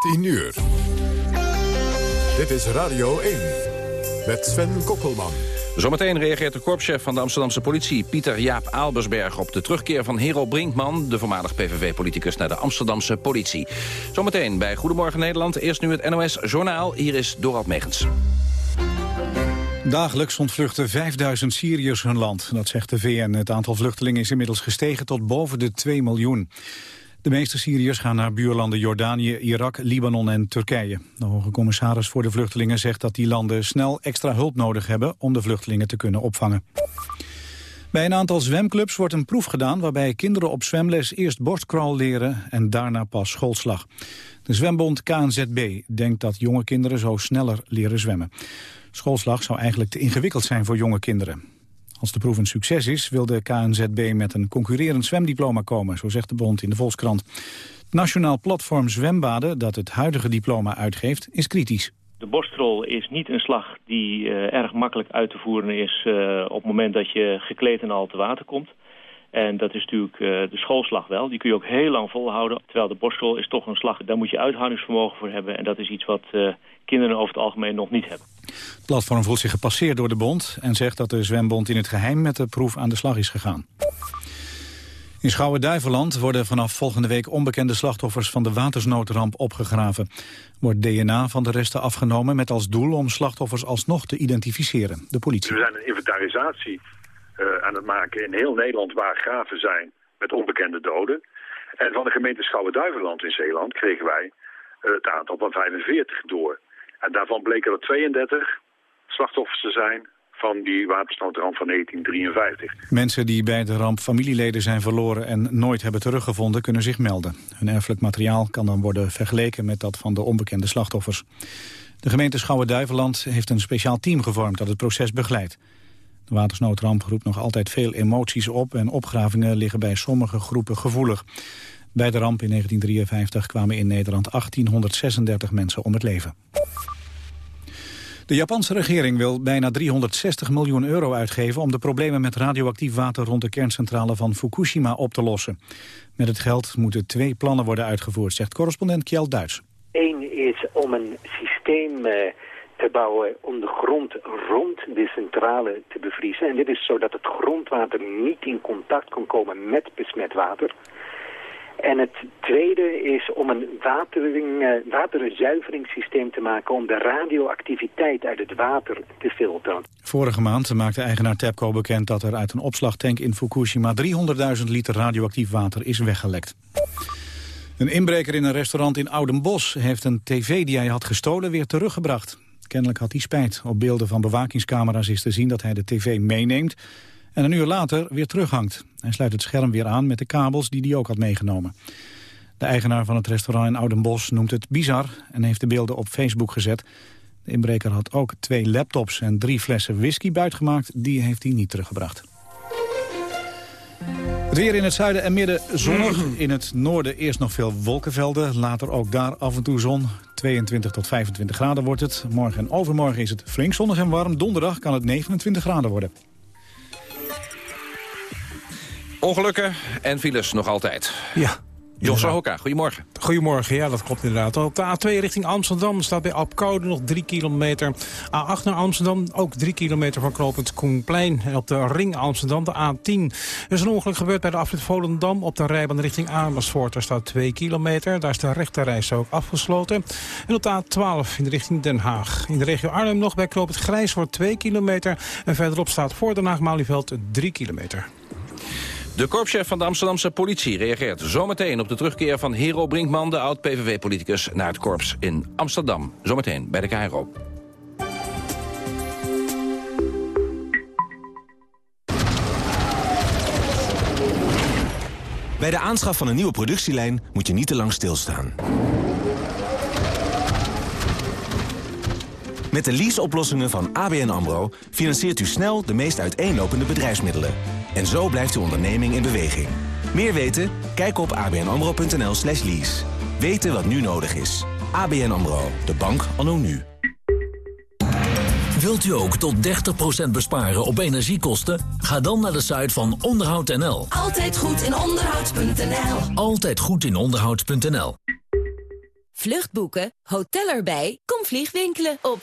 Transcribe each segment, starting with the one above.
10 uur. Dit is Radio 1 met Sven Kokkelman. Zometeen reageert de korpschef van de Amsterdamse politie... Pieter Jaap Aalbersberg op de terugkeer van Hero Brinkman... de voormalig PVV-politicus naar de Amsterdamse politie. Zometeen bij Goedemorgen Nederland. Eerst nu het NOS Journaal. Hier is Dorald Megens. Dagelijks ontvluchten 5000 Syriërs hun land. Dat zegt de VN. Het aantal vluchtelingen is inmiddels gestegen tot boven de 2 miljoen. De meeste Syriërs gaan naar buurlanden Jordanië, Irak, Libanon en Turkije. De hoge commissaris voor de vluchtelingen zegt dat die landen snel extra hulp nodig hebben om de vluchtelingen te kunnen opvangen. Bij een aantal zwemclubs wordt een proef gedaan waarbij kinderen op zwemles eerst borstcrawl leren en daarna pas schoolslag. De zwembond KNZB denkt dat jonge kinderen zo sneller leren zwemmen. Schoolslag zou eigenlijk te ingewikkeld zijn voor jonge kinderen. Als de proef een succes is, wil de KNZB met een concurrerend zwemdiploma komen, zo zegt de bond in de Volkskrant. Het Nationaal Platform Zwembaden, dat het huidige diploma uitgeeft, is kritisch. De borstrol is niet een slag die uh, erg makkelijk uit te voeren is uh, op het moment dat je gekleed en al te water komt. En dat is natuurlijk uh, de schoolslag wel. Die kun je ook heel lang volhouden. Terwijl de borstrol is toch een slag, daar moet je uithoudingsvermogen voor hebben. En dat is iets wat kinderen over het algemeen nog niet hebben. Het platform voelt zich gepasseerd door de bond... en zegt dat de zwembond in het geheim met de proef aan de slag is gegaan. In Schouwen-Duiveland worden vanaf volgende week onbekende slachtoffers van de watersnoodramp opgegraven. Wordt DNA van de resten afgenomen met als doel om slachtoffers alsnog te identificeren. De politie. We zijn een inventarisatie aan het maken in heel Nederland waar graven zijn met onbekende doden. En van de gemeente Schouwen-Duiveland in Zeeland kregen wij uh, het aantal van 45 door. En daarvan bleken er 32 slachtoffers te zijn van die watersnoodramp van 1953. Mensen die bij de ramp familieleden zijn verloren en nooit hebben teruggevonden kunnen zich melden. Hun erfelijk materiaal kan dan worden vergeleken met dat van de onbekende slachtoffers. De gemeente Schouwen-Duiveland heeft een speciaal team gevormd dat het proces begeleidt. De watersnoodramp roept nog altijd veel emoties op en opgravingen liggen bij sommige groepen gevoelig. Bij de ramp in 1953 kwamen in Nederland 1836 mensen om het leven. De Japanse regering wil bijna 360 miljoen euro uitgeven... om de problemen met radioactief water rond de kerncentrale van Fukushima op te lossen. Met het geld moeten twee plannen worden uitgevoerd, zegt correspondent Kjell Duits. Eén is om een systeem eh, te bouwen om de grond rond de centrale te bevriezen. En dit is zodat het grondwater niet in contact kan komen met besmet water... En het tweede is om een uh, waterzuiveringssysteem te maken... om de radioactiviteit uit het water te filteren. Vorige maand maakte eigenaar TEPCO bekend dat er uit een opslagtank in Fukushima... 300.000 liter radioactief water is weggelekt. Een inbreker in een restaurant in Oudenbos heeft een tv die hij had gestolen weer teruggebracht. Kennelijk had hij spijt. Op beelden van bewakingscamera's is te zien dat hij de tv meeneemt en een uur later weer terughangt. Hij sluit het scherm weer aan met de kabels die hij ook had meegenomen. De eigenaar van het restaurant in Oudenbos noemt het bizar en heeft de beelden op Facebook gezet. De inbreker had ook twee laptops en drie flessen whisky buitgemaakt. Die heeft hij niet teruggebracht. Het weer in het zuiden en midden zonnig. In het noorden eerst nog veel wolkenvelden. Later ook daar af en toe zon. 22 tot 25 graden wordt het. Morgen en overmorgen is het flink zonnig en warm. Donderdag kan het 29 graden worden. Ongelukken en files nog altijd. Ja. Jos Hoka, goedemorgen. Goedemorgen, ja, dat klopt inderdaad. Op de A2 richting Amsterdam staat bij Apkoude nog 3 kilometer. A8 naar Amsterdam, ook 3 kilometer van knooppunt Koenplein. En op de ring Amsterdam, de A10. Er is een ongeluk gebeurd bij de afrit Volendam op de rijbaan richting Amersfoort. Daar staat 2 kilometer, daar is de rechterreis ook afgesloten. En op de A12 in de richting Den Haag. In de regio Arnhem nog bij knooppunt Grijshoort 2 kilometer. En verderop staat voor Den Haag-Malieveld 3 kilometer. De korpschef van de Amsterdamse politie reageert zometeen op de terugkeer van Hero Brinkman, de oud-PVV-politicus, naar het korps in Amsterdam. Zometeen bij de KRO. Bij de aanschaf van een nieuwe productielijn moet je niet te lang stilstaan. Met de leaseoplossingen van ABN AMRO financiert u snel de meest uiteenlopende bedrijfsmiddelen. En zo blijft uw onderneming in beweging. Meer weten? Kijk op abnamro.nl slash lease. Weten wat nu nodig is. ABN AMRO, de bank anno nu. Wilt u ook tot 30% besparen op energiekosten? Ga dan naar de site van onderhoud.nl. Altijd goed in onderhoud.nl. Altijd goed in onderhoud.nl. Vluchtboeken, hotel erbij, kom vliegwinkelen op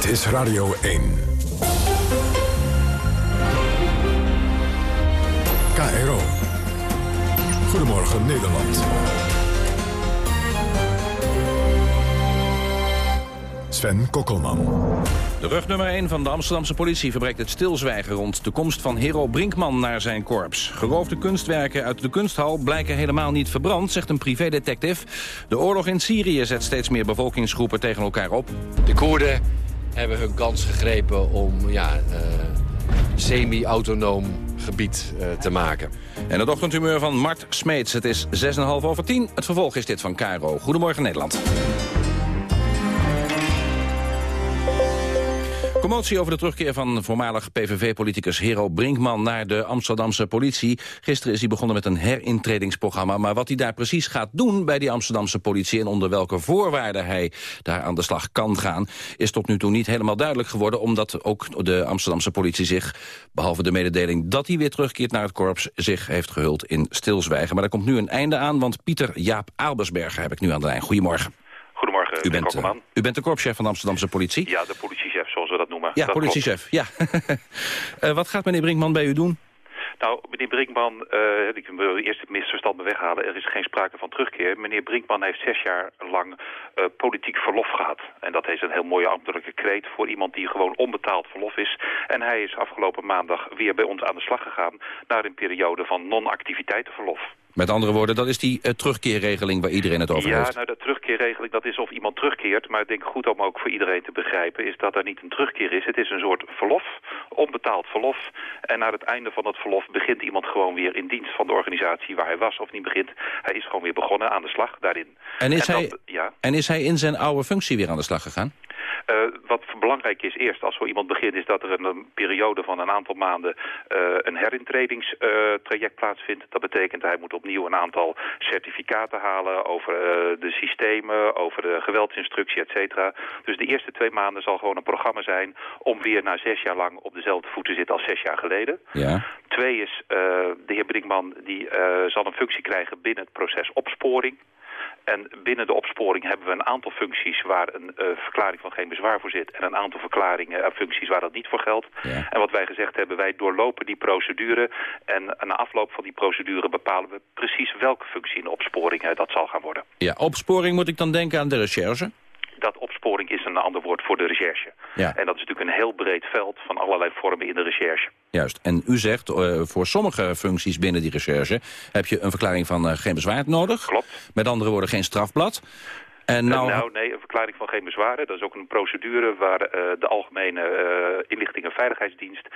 Dit is Radio 1. KRO. Goedemorgen Nederland. Sven Kokkelman. De rug nummer 1 van de Amsterdamse politie verbreekt het stilzwijgen rond de komst van Hero Brinkman naar zijn korps. Geroofde kunstwerken uit de kunsthal blijken helemaal niet verbrand, zegt een privédetective. De oorlog in Syrië zet steeds meer bevolkingsgroepen tegen elkaar op. De Koerden hebben hun kans gegrepen om ja, uh, semi-autonoom gebied uh, te maken. En het ochtendhumeur van Mart Smeets. Het is 6,5 over 10. Het vervolg is dit van Caro. Goedemorgen Nederland. Commotie over de terugkeer van voormalig PVV-politicus Hero Brinkman naar de Amsterdamse politie. Gisteren is hij begonnen met een herintredingsprogramma. Maar wat hij daar precies gaat doen bij die Amsterdamse politie... en onder welke voorwaarden hij daar aan de slag kan gaan... is tot nu toe niet helemaal duidelijk geworden... omdat ook de Amsterdamse politie zich, behalve de mededeling... dat hij weer terugkeert naar het korps, zich heeft gehuld in stilzwijgen. Maar er komt nu een einde aan, want Pieter Jaap Aalbersberger heb ik nu aan de lijn. Goedemorgen. Goedemorgen, u bent, uh, u bent de korpschef van de Amsterdamse politie? Ja, de politiechef, zoals we dat noemen. Ja, dat politiechef, ja. uh, wat gaat meneer Brinkman bij u doen? Nou, meneer Brinkman, uh, ik wil eerst het misverstand me weghalen. Er is geen sprake van terugkeer. Meneer Brinkman heeft zes jaar lang uh, politiek verlof gehad. En dat is een heel mooie ambtelijke kreet voor iemand die gewoon onbetaald verlof is. En hij is afgelopen maandag weer bij ons aan de slag gegaan... naar een periode van non-activiteitenverlof. Met andere woorden, dat is die uh, terugkeerregeling waar iedereen het over ja, heeft. Ja, nou, de terugkeerregeling, dat is of iemand terugkeert. Maar ik denk goed om ook voor iedereen te begrijpen... is dat er niet een terugkeer is. Het is een soort verlof, onbetaald verlof. En na het einde van het verlof begint iemand gewoon weer in dienst van de organisatie... waar hij was of niet begint. Hij is gewoon weer begonnen aan de slag daarin. En is, en hij, dat, ja. en is hij in zijn oude functie weer aan de slag gegaan? Uh, wat belangrijk is eerst als zo iemand begint... is dat er een, een periode van een aantal maanden uh, een herintredingstraject uh, plaatsvindt. Dat betekent hij moet opnieuw een aantal certificaten halen... over de systemen, over de geweldsinstructie, et cetera. Dus de eerste twee maanden zal gewoon een programma zijn... om weer na zes jaar lang op dezelfde voet te zitten als zes jaar geleden. Ja. Twee is, de heer Brinkman die, zal een functie krijgen binnen het proces opsporing... En binnen de opsporing hebben we een aantal functies waar een uh, verklaring van geen bezwaar voor zit. En een aantal verklaringen en uh, functies waar dat niet voor geldt. Ja. En wat wij gezegd hebben, wij doorlopen die procedure. En na afloop van die procedure bepalen we precies welke functie in de opsporing uh, dat zal gaan worden. Ja, opsporing moet ik dan denken aan de recherche? Dat opsporing is een ander woord voor de recherche. Ja. En dat is natuurlijk een heel breed veld van allerlei vormen in de recherche. Juist. En u zegt, uh, voor sommige functies binnen die recherche... heb je een verklaring van uh, geen bezwaar nodig. Klopt. Met andere woorden, geen strafblad. En nou... Uh, nou, nee, een verklaring van geen bezwaren. Dat is ook een procedure waar uh, de Algemene uh, Inlichting en Veiligheidsdienst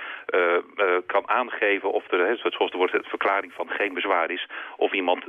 kan aangeven of er, zoals er wordt, een verklaring van geen bezwaar is, of iemand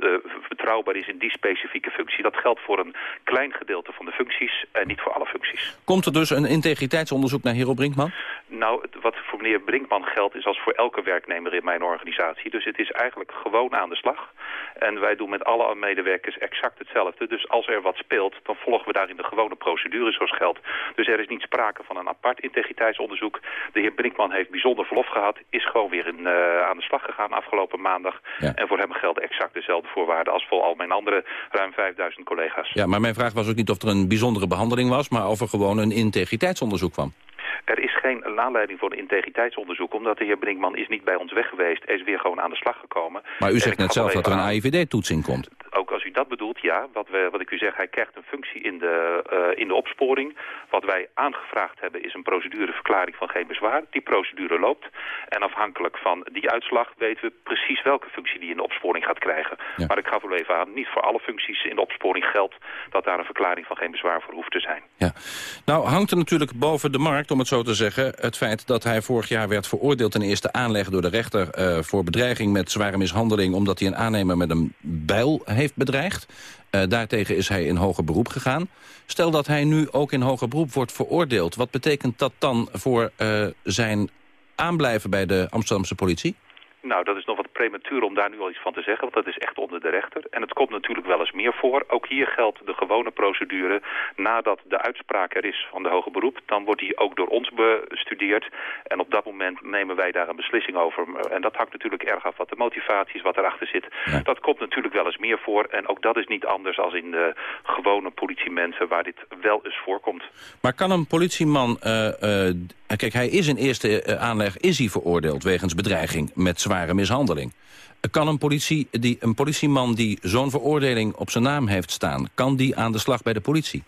betrouwbaar is in die specifieke functie. Dat geldt voor een klein gedeelte van de functies en niet voor alle functies. Komt er dus een integriteitsonderzoek naar Hero Brinkman? Nou, wat voor meneer Brinkman geldt is als voor elke werknemer in mijn organisatie. Dus het is eigenlijk gewoon aan de slag. En wij doen met alle medewerkers exact hetzelfde. Dus als er wat speelt, dan volgen we daarin de gewone procedure zoals geldt. Dus er is niet sprake van een apart integriteitsonderzoek. De heer Brinkman heeft bijzonder verlof gehad, is gewoon weer in, uh, aan de slag gegaan afgelopen maandag. Ja. En voor hem gelden exact dezelfde voorwaarden als voor al mijn andere ruim 5000 collega's. Ja, maar mijn vraag was ook niet of er een bijzondere behandeling was, maar of er gewoon een integriteitsonderzoek kwam. Er is geen aanleiding voor een integriteitsonderzoek... omdat de heer Brinkman is niet bij ons weg geweest. Hij is weer gewoon aan de slag gekomen. Maar u zegt net zelf dat er een AIVD-toetsing komt. Ook als u dat bedoelt, ja. Wat, we, wat ik u zeg, hij krijgt een functie in de, eh, in de opsporing. Wat wij aangevraagd hebben is een procedureverklaring van geen bezwaar. Die procedure loopt. En afhankelijk van die uitslag weten we precies welke functie die in de opsporing gaat krijgen. Maar ik gaf u even aan, niet voor alle functies in de opsporing geldt dat daar een verklaring van geen bezwaar voor hoeft te zijn. Nou hangt er natuurlijk boven de markt, om het zo te zeggen... het feit dat hij vorig jaar werd veroordeeld in eerste aanleg door de rechter... eh, voor bedreiging met zware mishandeling... omdat hij een aannemer met een bijl heeft bedreigd. Eh, daartegen is hij in hoger beroep gegaan. Stel dat hij nu ook in hoger beroep wordt veroordeeld... wat betekent dat dan voor eh, zijn aanblijven bij de Amsterdamse politie? Nou, dat is nog wat prematuur om daar nu al iets van te zeggen, want dat is echt onder de rechter. En het komt natuurlijk wel eens meer voor. Ook hier geldt de gewone procedure. Nadat de uitspraak er is van de hoge beroep, dan wordt die ook door ons bestudeerd. En op dat moment nemen wij daar een beslissing over. En dat hangt natuurlijk erg af wat de motivatie is, wat erachter zit. Dat komt natuurlijk wel eens meer voor. En ook dat is niet anders als in de gewone politiemensen waar dit wel eens voorkomt. Maar kan een politieman... eh, eh, kijk, hij is in eerste eh, aanleg is hij veroordeeld wegens bedreiging met zware mishandeling. Eh, Kan een, politie, die, een politieman die zo'n veroordeling op zijn naam heeft staan... kan die aan de slag bij de politie?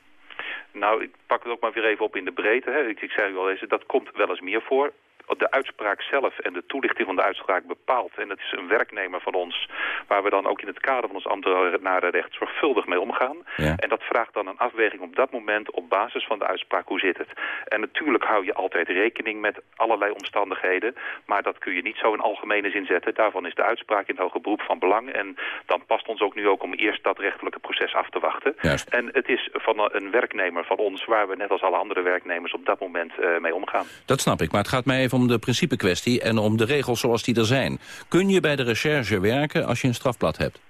Nou, ik pak het ook maar weer even op in de breedte. Hè. Ik, ik zei u al eens, dat komt wel eens meer voor. De uitspraak zelf en de toelichting van de uitspraak bepaalt. En dat is een werknemer van ons, waar we dan ook in het kader van ons ambtenarenrecht zorgvuldig mee omgaan. En dat vraagt dan een afweging op dat moment op basis van de uitspraak, hoe zit het? En natuurlijk hou je altijd rekening met allerlei omstandigheden, maar dat kun je niet zo in algemene zin zetten. Daarvan is de uitspraak in het hoger beroep van belang. En dan past ons ook nu ook om eerst dat rechtelijke proces af te wachten. En het is van een werknemer van ons, waar we net als alle andere werknemers op dat moment eh, mee omgaan. Dat snap ik, maar het gaat mij even om de principekwestie... en om de regels zoals die er zijn. Kun je bij de recherche werken als je een strafblad hebt?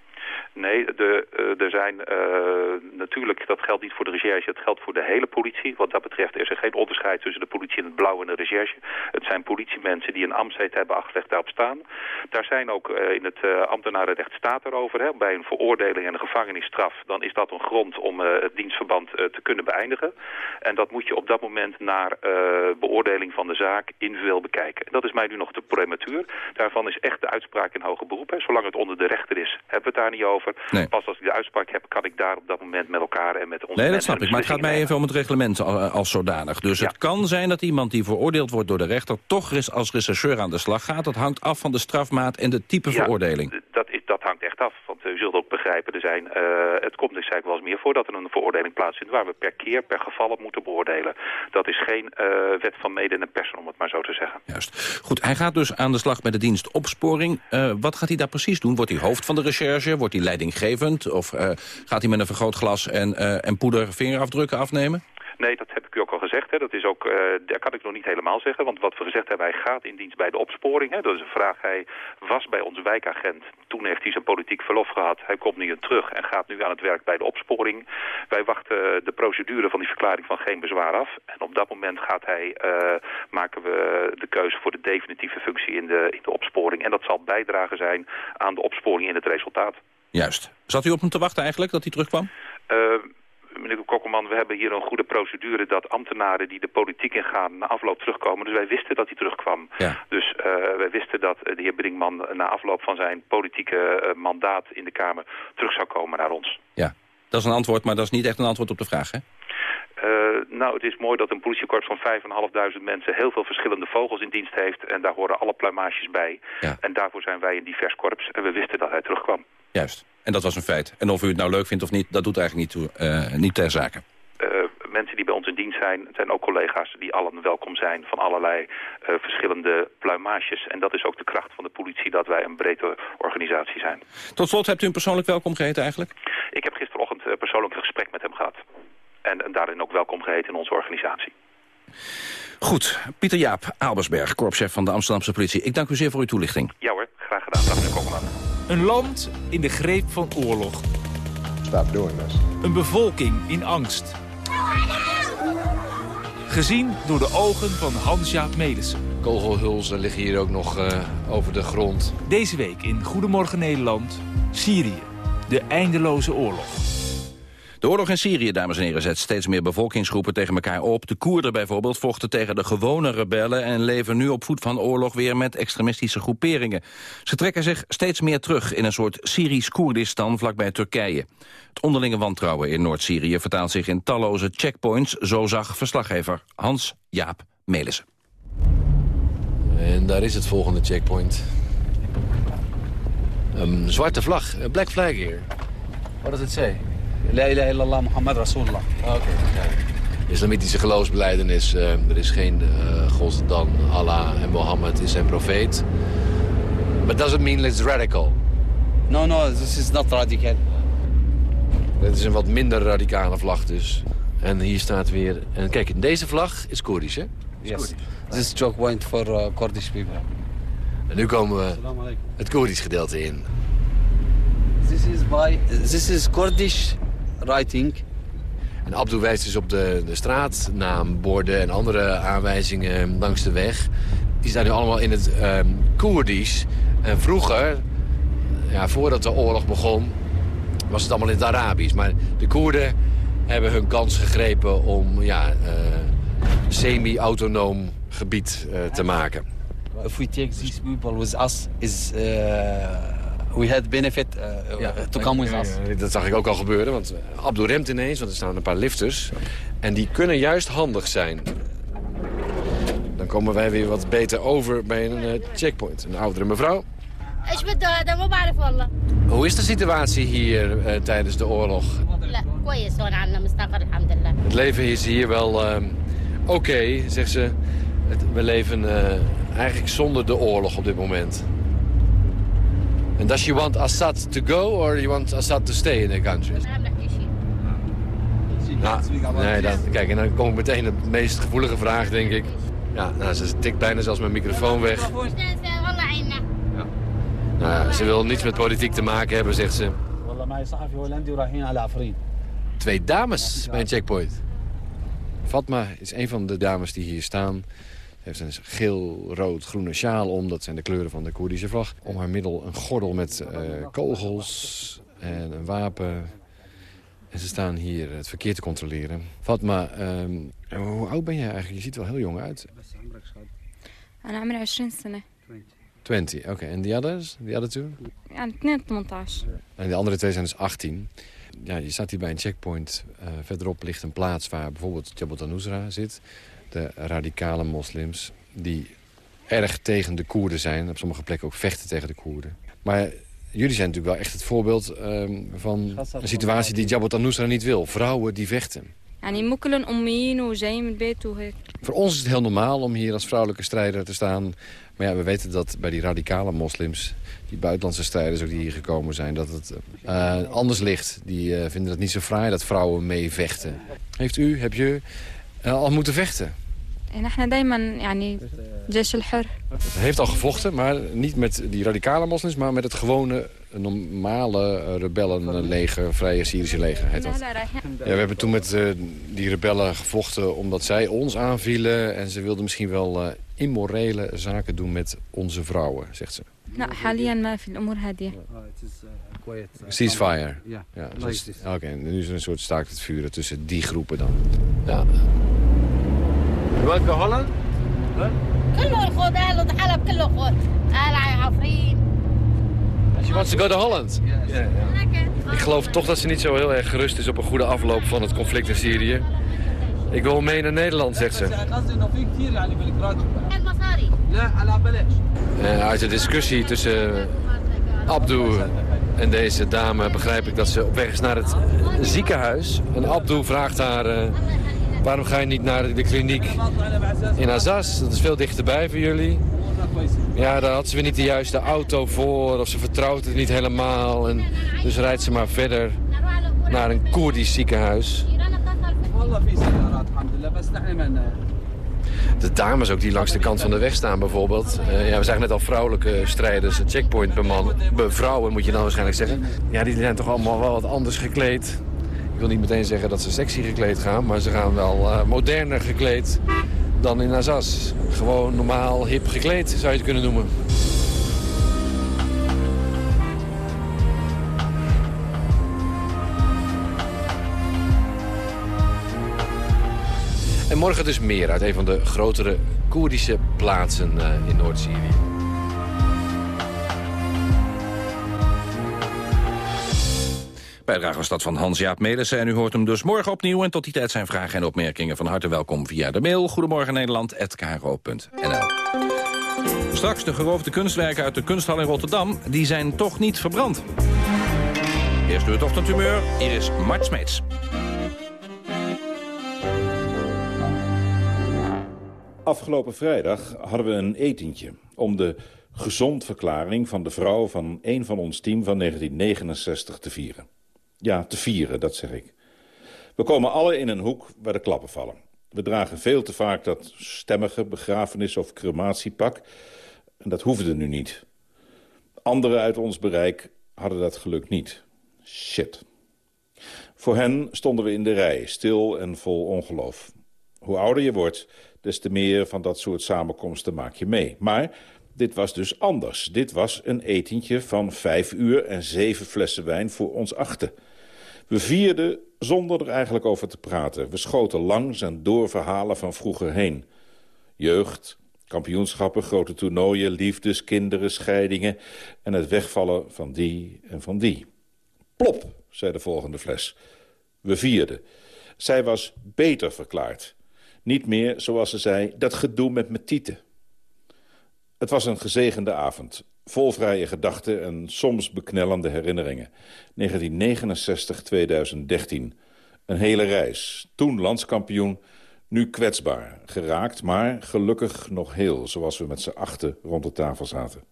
Nee, de, er zijn eh, natuurlijk, dat geldt niet voor de recherche, dat geldt voor de hele politie. Wat dat betreft is er geen onderscheid tussen de politie in het blauw en de recherche. Het zijn politiemensen die een ambtsheid hebben afgelegd daarop staan. Daar zijn ook eh, in het uh, ambtenarenrecht staat erover. Hè, bij een veroordeling en een gevangenisstraf, dan is dat een grond om het dienstverband te kunnen beëindigen. En dat moet je op dat moment naar beoordeling van de zaak individueel bekijken. Dat is mij nu nog te prematuur. Daarvan is echt de uitspraak in hoger beroep. Hè. Zolang het onder de rechter is, hebben we het daar niet over. Nee. Pas als ik de uitspraak heb, kan ik daar op dat moment met elkaar en met onze Nee, dat snap ik. Maar het gaat mij even om het reglement als, als zodanig. Dus het kan zijn dat iemand die veroordeeld wordt door de rechter... toch als rechercheur aan de slag gaat. Dat hangt af van de strafmaat en de type Ja, veroordeling. Dat hangt echt af. Want u zult ook begrijpen, er zijn, eh, het komt dus eigenlijk wel eens meer voor dat er een veroordeling plaatsvindt waar we per keer, per geval op moeten beoordelen. Dat is geen eh, wet van mede en persen, om het maar zo te zeggen. Juist. Goed, hij gaat dus aan de slag met de dienst opsporing. Eh, wat gaat hij daar precies doen? Wordt hij hoofd van de recherche? Wordt hij leidinggevend? Of eh, gaat hij met een vergrootglas en, eh, en poeder vingerafdrukken afnemen? Nee, dat heb ik u ook al gezegd. Hè. Dat is ook, eh, daar kan ik nog niet helemaal zeggen. Want wat we gezegd hebben, hij gaat in dienst bij de opsporing. Hè. Dat is een vraag. Hij was bij ons wijkagent. Toen heeft hij zijn politiek verlof gehad. Hij komt nu terug en gaat nu aan het werk bij de opsporing. Wij wachten de procedure van die verklaring van geen bezwaar af. En op dat moment gaat hij, eh, maken we de keuze voor de definitieve functie in de, in de opsporing. En dat zal bijdragen zijn aan de opsporing in het resultaat. Juist. Zat u op hem te wachten eigenlijk, dat hij terugkwam? Uh, meneer Kokkelman, we hebben hier een goede procedure dat ambtenaren die de politiek ingaan na afloop terugkomen. Dus wij wisten dat hij terugkwam. Ja. Dus uh, wij wisten dat de heer Brinkman na afloop van zijn politieke uh, mandaat in de Kamer terug zou komen naar ons. Ja, dat is een antwoord, maar dat is niet echt een antwoord op de vraag, hè? Uh, nou, het is mooi dat een politiekorps van 5.500 mensen heel veel verschillende vogels in dienst heeft. En daar horen alle pluimages bij. Ja. En daarvoor zijn wij een divers korps. En we wisten dat hij terugkwam. Juist. En dat was een feit. En of u het nou leuk vindt of niet, dat doet eigenlijk niet, toe, uh, niet ter zake. Uh, mensen die bij ons in dienst zijn, het zijn ook collega's die allen welkom zijn van allerlei uh, verschillende pluimages. En dat is ook de kracht van de politie, dat wij een brede organisatie zijn. Tot slot, hebt u een persoonlijk welkom geheten eigenlijk? Ik heb gisterochtend persoonlijk een gesprek met hem gehad. En, en daarin ook welkom geheten in onze organisatie. Goed, Pieter Jaap, Albersberg, korpschef van de Amsterdamse politie. Ik dank u zeer voor uw toelichting. Ja hoor, graag gedaan. Dag meneer Kokkelman. Een land in de greep van oorlog. Stop doing this. Een bevolking in angst. Gezien door de ogen van Hans-Jaap Melissen. Kogelhulzen liggen hier ook nog uh, over de grond. Deze week in Goedemorgen Nederland, Syrië. De eindeloze oorlog. De oorlog in Syrië, dames en heren, zet steeds meer bevolkingsgroepen tegen elkaar op. De Koerden bijvoorbeeld vochten tegen de gewone rebellen... en leven nu op voet van oorlog weer met extremistische groeperingen. Ze trekken zich steeds meer terug in een soort Syrisch-Koerdistan vlakbij Turkije. Het onderlinge wantrouwen in Noord-Syrië vertaalt zich in talloze checkpoints... zo zag verslaggever Hans-Jaap Melissen. En daar is het volgende checkpoint. Een zwarte vlag, een black flag hier. Wat does it say? La ilaha illallah Muhammad Rasulullah. Oké, Islamitische geloofsbeleidenis. Uh, er is geen uh, god dan Allah en Mohammed is zijn profeet. But doesn't mean it's radical. No, no, this is not radical. Dit is een wat minder radicale vlag dus. En hier staat weer... En kijk, deze vlag is Koerdisch, hè? Yes. This is checkpoint for uh, Kurdish people. En nu komen we het Koerdisch gedeelte in. This is by this is Kurdish writing. En wijst dus op de, de straatnaamborden en andere aanwijzingen langs de weg. Die staan nu allemaal in het um, Koerdisch. En vroeger, ja, voordat de oorlog begon, was het allemaal in het Arabisch. Maar de Koerden hebben hun kans gegrepen om ja, uh, semi-autonoom gebied uh, te maken. We we had benefit uh, ja, to come with us. Ja, dat zag ik ook al gebeuren, want Abdul remt ineens, want er staan een paar lifters. En die kunnen juist handig zijn. Dan komen wij weer wat beter over bij een uh, checkpoint. Een oudere mevrouw. Hoe is de situatie hier uh, tijdens de oorlog? Het leven is hier wel uh, oké, okay, zegt ze. Het, we leven uh, eigenlijk zonder de oorlog op dit moment. And does she want Assad to go or you want Assad to stay in the country? Nou, nee, dan, kijk, en dan kom ik meteen de meest gevoelige vraag, denk ik. Ja, nou, ze tikt bijna zelfs mijn microfoon weg. Ja. Nou ja, ze wil niets met politiek te maken hebben, zegt ze. Twee dames bij een checkpoint. Fatma is een van de dames die hier staan heeft een geel-rood-groene sjaal om. Dat zijn de kleuren van de Koerdische vlag. Om haar middel een gordel met uh, kogels en een wapen. En ze staan hier het verkeer te controleren. Fatma, um, hoe oud ben jij eigenlijk? Je ziet er wel heel jong uit. 20, oké. Okay. En die others? Die other two? Ja, 22. En de andere twee zijn dus 18. Ja, je staat hier bij een checkpoint. Uh, verderop ligt een plaats waar bijvoorbeeld Jabhat al-Nusra zit de radicale moslims... die erg tegen de Koerden zijn. Op sommige plekken ook vechten tegen de Koerden. Maar jullie zijn natuurlijk wel echt het voorbeeld um, van een situatie die Jabhat al-Nusra niet wil. Vrouwen die vechten. Voor ons is het heel normaal om hier als vrouwelijke strijder te staan. Maar ja, we weten dat bij die radicale moslims, die buitenlandse strijders ook die hier gekomen zijn, dat het uh, anders ligt. Die uh, vinden het niet zo fraai dat vrouwen mee vechten. Heeft u, heb je al moeten vechten? Het heeft al gevochten, maar niet met die radicale moslims... maar met het gewone, normale rebellenleger, vrije Syrische leger. Heet dat. Ja, we hebben toen met uh, die rebellen gevochten omdat zij ons aanvielen... en ze wilden misschien wel uh, immorele zaken doen met onze vrouwen, zegt ze. Ceasefire. Ja, ja Oké, okay, nu is er een soort staakt het vuren tussen die groepen dan. Ja You want to go Holland? كله الخوض اهل حلب كله خوض اهل عفرين She wants to go to Holland. Yeah, yeah. Ik geloof toch dat ze niet zo heel erg gerust is op een goede afloop van het conflict in Syrië. Ik wil mee naar Nederland, zegt ze. En uit de discussie tussen Abdou en deze dame begrijp ik dat ze op weg is naar het ziekenhuis. En Abdou vraagt haar... Uh, Waarom ga je niet naar de kliniek in Azaz? Dat is veel dichterbij voor jullie. Ja, daar had ze weer niet de juiste auto voor. Of ze vertrouwt het niet helemaal. En dus rijdt ze maar verder naar een Koerdisch ziekenhuis. De dames ook die langs de kant van de weg staan bijvoorbeeld. Uh, ja, we zagen net al vrouwelijke strijders, checkpoint bemannen. Vrouwen moet je dan waarschijnlijk zeggen. Ja, die zijn toch allemaal wel wat anders gekleed. Ik wil niet meteen zeggen dat ze sexy gekleed gaan, maar ze gaan wel eh, moderner gekleed dan in Azaz. Gewoon normaal hip gekleed zou je het kunnen noemen. En morgen dus meer uit een van de grotere Koerdische plaatsen eh, in Noord-Syrië. Bijdrage was dat van Hans-Jaap Melissen en u hoort hem dus morgen opnieuw. En tot die tijd zijn vragen en opmerkingen van harte welkom via de mail... Goedemorgen Nederland@kro.nl. Straks de geroofde kunstwerken uit de kunsthal in Rotterdam... die zijn toch niet verbrand. Eerst nu het ochtendhumeur, hier is Mart Smeets. Afgelopen vrijdag hadden we een etentje om de gezondverklaring van de vrouw van een van ons team van 1969 te vieren. Ja, te vieren, dat zeg ik. We komen alle in een hoek waar de klappen vallen. We dragen veel te vaak dat stemmige begrafenis- of crematiepak. En dat hoefde nu niet. Anderen uit ons bereik hadden dat geluk niet. Shit. Voor hen stonden we in de rij, stil en vol ongeloof. Hoe ouder je wordt, des te meer van dat soort samenkomsten maak je mee. Maar dit was dus anders. Dit was een etentje van vijf uur en zeven flessen wijn voor ons achten. We vierden zonder er eigenlijk over te praten. We schoten langs en door verhalen van vroeger heen. Jeugd, kampioenschappen, grote toernooien, liefdes, kinderen, scheidingen... en het wegvallen van die en van die. Plop, zei de volgende fles. We vierden. Zij was beter verklaard. Niet meer, zoals ze zei, dat gedoe met mijn. Het was een gezegende avond. Vol vrije gedachten en soms beknellende herinneringen. 1969-2013. Een hele reis. Toen landskampioen, nu kwetsbaar. Geraakt, maar gelukkig nog heel, zoals we met z'n achten rond de tafel zaten.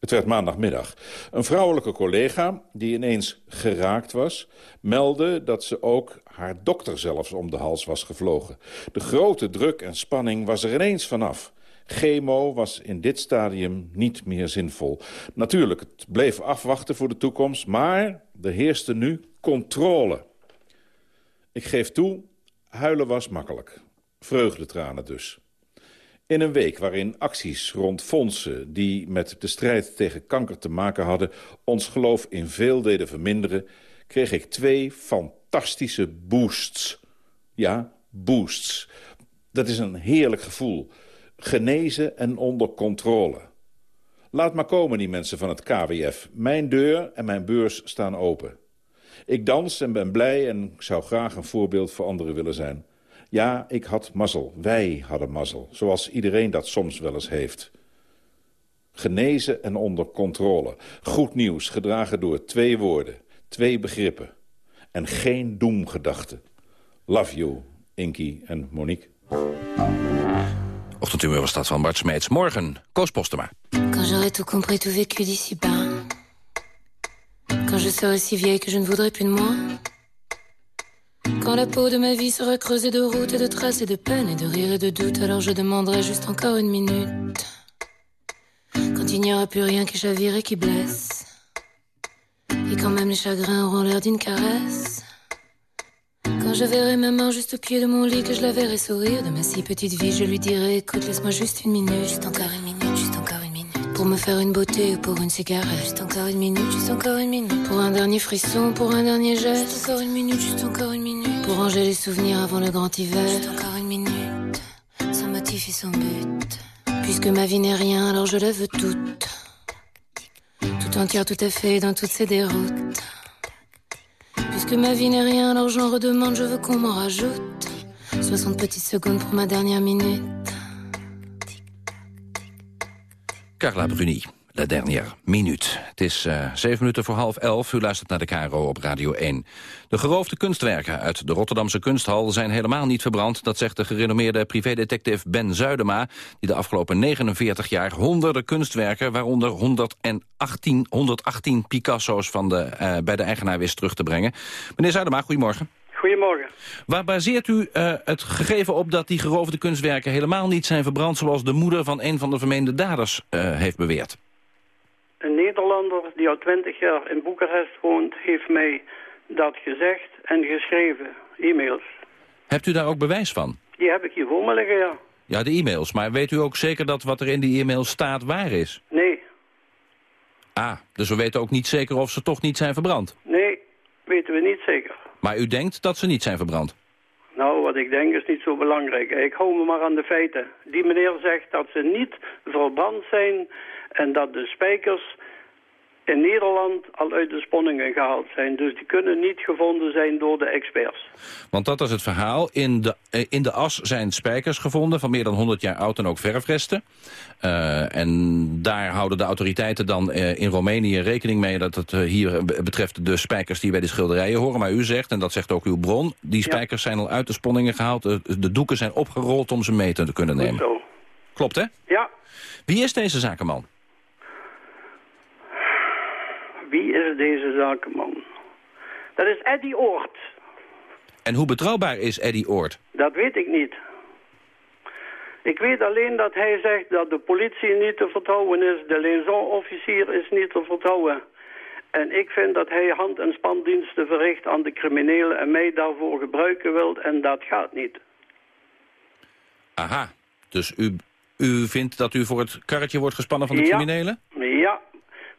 Het werd maandagmiddag. Een vrouwelijke collega, die ineens geraakt was... meldde dat ze ook haar dokter zelfs om de hals was gevlogen. De grote druk en spanning was er ineens vanaf. Chemo was in dit stadium niet meer zinvol. Natuurlijk, het bleef afwachten voor de toekomst... maar er heerste nu controle. Ik geef toe, huilen was makkelijk. Vreugdetranen dus. In een week waarin acties rond fondsen die met de strijd tegen kanker te maken hadden... ons geloof in veel deden verminderen... kreeg ik twee fantastische boosts. Ja, boosts. Dat is een heerlijk gevoel. Genezen en onder controle. Laat maar komen die mensen van het KWF. Mijn deur en mijn beurs staan open. Ik dans en ben blij en zou graag een voorbeeld voor anderen willen zijn... Ja, ik had mazzel. Wij hadden mazzel. Zoals iedereen dat soms wel eens heeft. Genezen en onder controle. Goed nieuws, gedragen door twee woorden. Twee begrippen. En geen doemgedachten. Love you, Inky en Monique. Bart. Morgen. Quand j'aurai tout compris, tout vécu d'ici-bas. Quand je serai si vieille que je ne voudrais plus de moi. Quand la peau de ma vie sera creusée de routes et de traces et de peines et de rires et de doutes, alors je demanderai juste encore une minute. Quand il n'y aura plus rien qui chavire et qui blesse. Et quand même les chagrins auront l'air d'une caresse. Quand je verrai ma main juste au pied de mon lit, que je la verrai sourire de ma si petite vie, je lui dirai écoute, laisse-moi juste une minute, juste encore une minute, juste encore une minute. Pour me faire une beauté ou pour une cigarette, juste encore une minute, juste encore une minute. Pour un dernier frisson, pour un dernier geste, juste encore une minute, juste encore une minute. Pour ranger les souvenirs avant le grand hiver, juste encore une minute. Sans motif et sans but. Puisque ma vie n'est rien, alors je la veux toute. Tout entière, tout à fait, dans toutes ces déroutes. Puisque ma vie n'est rien, alors j'en redemande, je veux qu'on m'en rajoute. 60 petites secondes pour ma dernière minute. Carla Bruni, La Dernière Minuut. Het is uh, zeven minuten voor half elf. U luistert naar de KRO op Radio 1. De geroofde kunstwerken uit de Rotterdamse kunsthal zijn helemaal niet verbrand. Dat zegt de gerenommeerde privédetective Ben Zuidema... die de afgelopen 49 jaar honderden kunstwerken... waaronder 118, 118 Picasso's van de, uh, bij de eigenaar wist terug te brengen. Meneer Zuidema, goedemorgen. Goedemorgen. Waar baseert u uh, het gegeven op dat die geroofde kunstwerken helemaal niet zijn verbrand... zoals de moeder van een van de vermeende daders uh, heeft beweerd? Een Nederlander die al twintig jaar in Boekarest woont... heeft mij dat gezegd en geschreven, e-mails. Hebt u daar ook bewijs van? Die heb ik hier voor me liggen, ja. Ja, de e-mails. Maar weet u ook zeker dat wat er in die e-mails staat waar is? Nee. Ah, dus we weten ook niet zeker of ze toch niet zijn verbrand? Nee, weten we niet zeker. Maar u denkt dat ze niet zijn verbrand? Wat ik denk is niet zo belangrijk. Ik hou me maar aan de feiten. Die meneer zegt dat ze niet verbrand zijn en dat de spijkers in Nederland al uit de sponningen gehaald zijn. Dus die kunnen niet gevonden zijn door de experts. Want dat is het verhaal. In de, eh, in de as zijn spijkers gevonden van meer dan 100 jaar oud en ook verfresten. Uh, en daar houden de autoriteiten dan uh, in Roemenië rekening mee... dat het uh, hier betreft de spijkers die bij de schilderijen horen. Maar u zegt, en dat zegt ook uw bron... die spijkers ja. zijn al uit de sponningen gehaald. De, de, doeken zijn opgerold om ze mee te kunnen nemen. Klopt, hè? Ja. Wie is deze zakenman? Wie is deze zakenman? Dat is Eddie Oort. En hoe betrouwbaar is Eddie Oort? Dat weet ik niet. Ik weet alleen dat hij zegt dat de politie niet te vertrouwen is. De liaison-officier is niet te vertrouwen. En ik vind dat hij hand- en spandiensten verricht aan de criminelen... en mij daarvoor gebruiken wilt en dat gaat niet. Aha, dus u, u vindt dat u voor het karretje wordt gespannen van de ja. criminelen? Ja,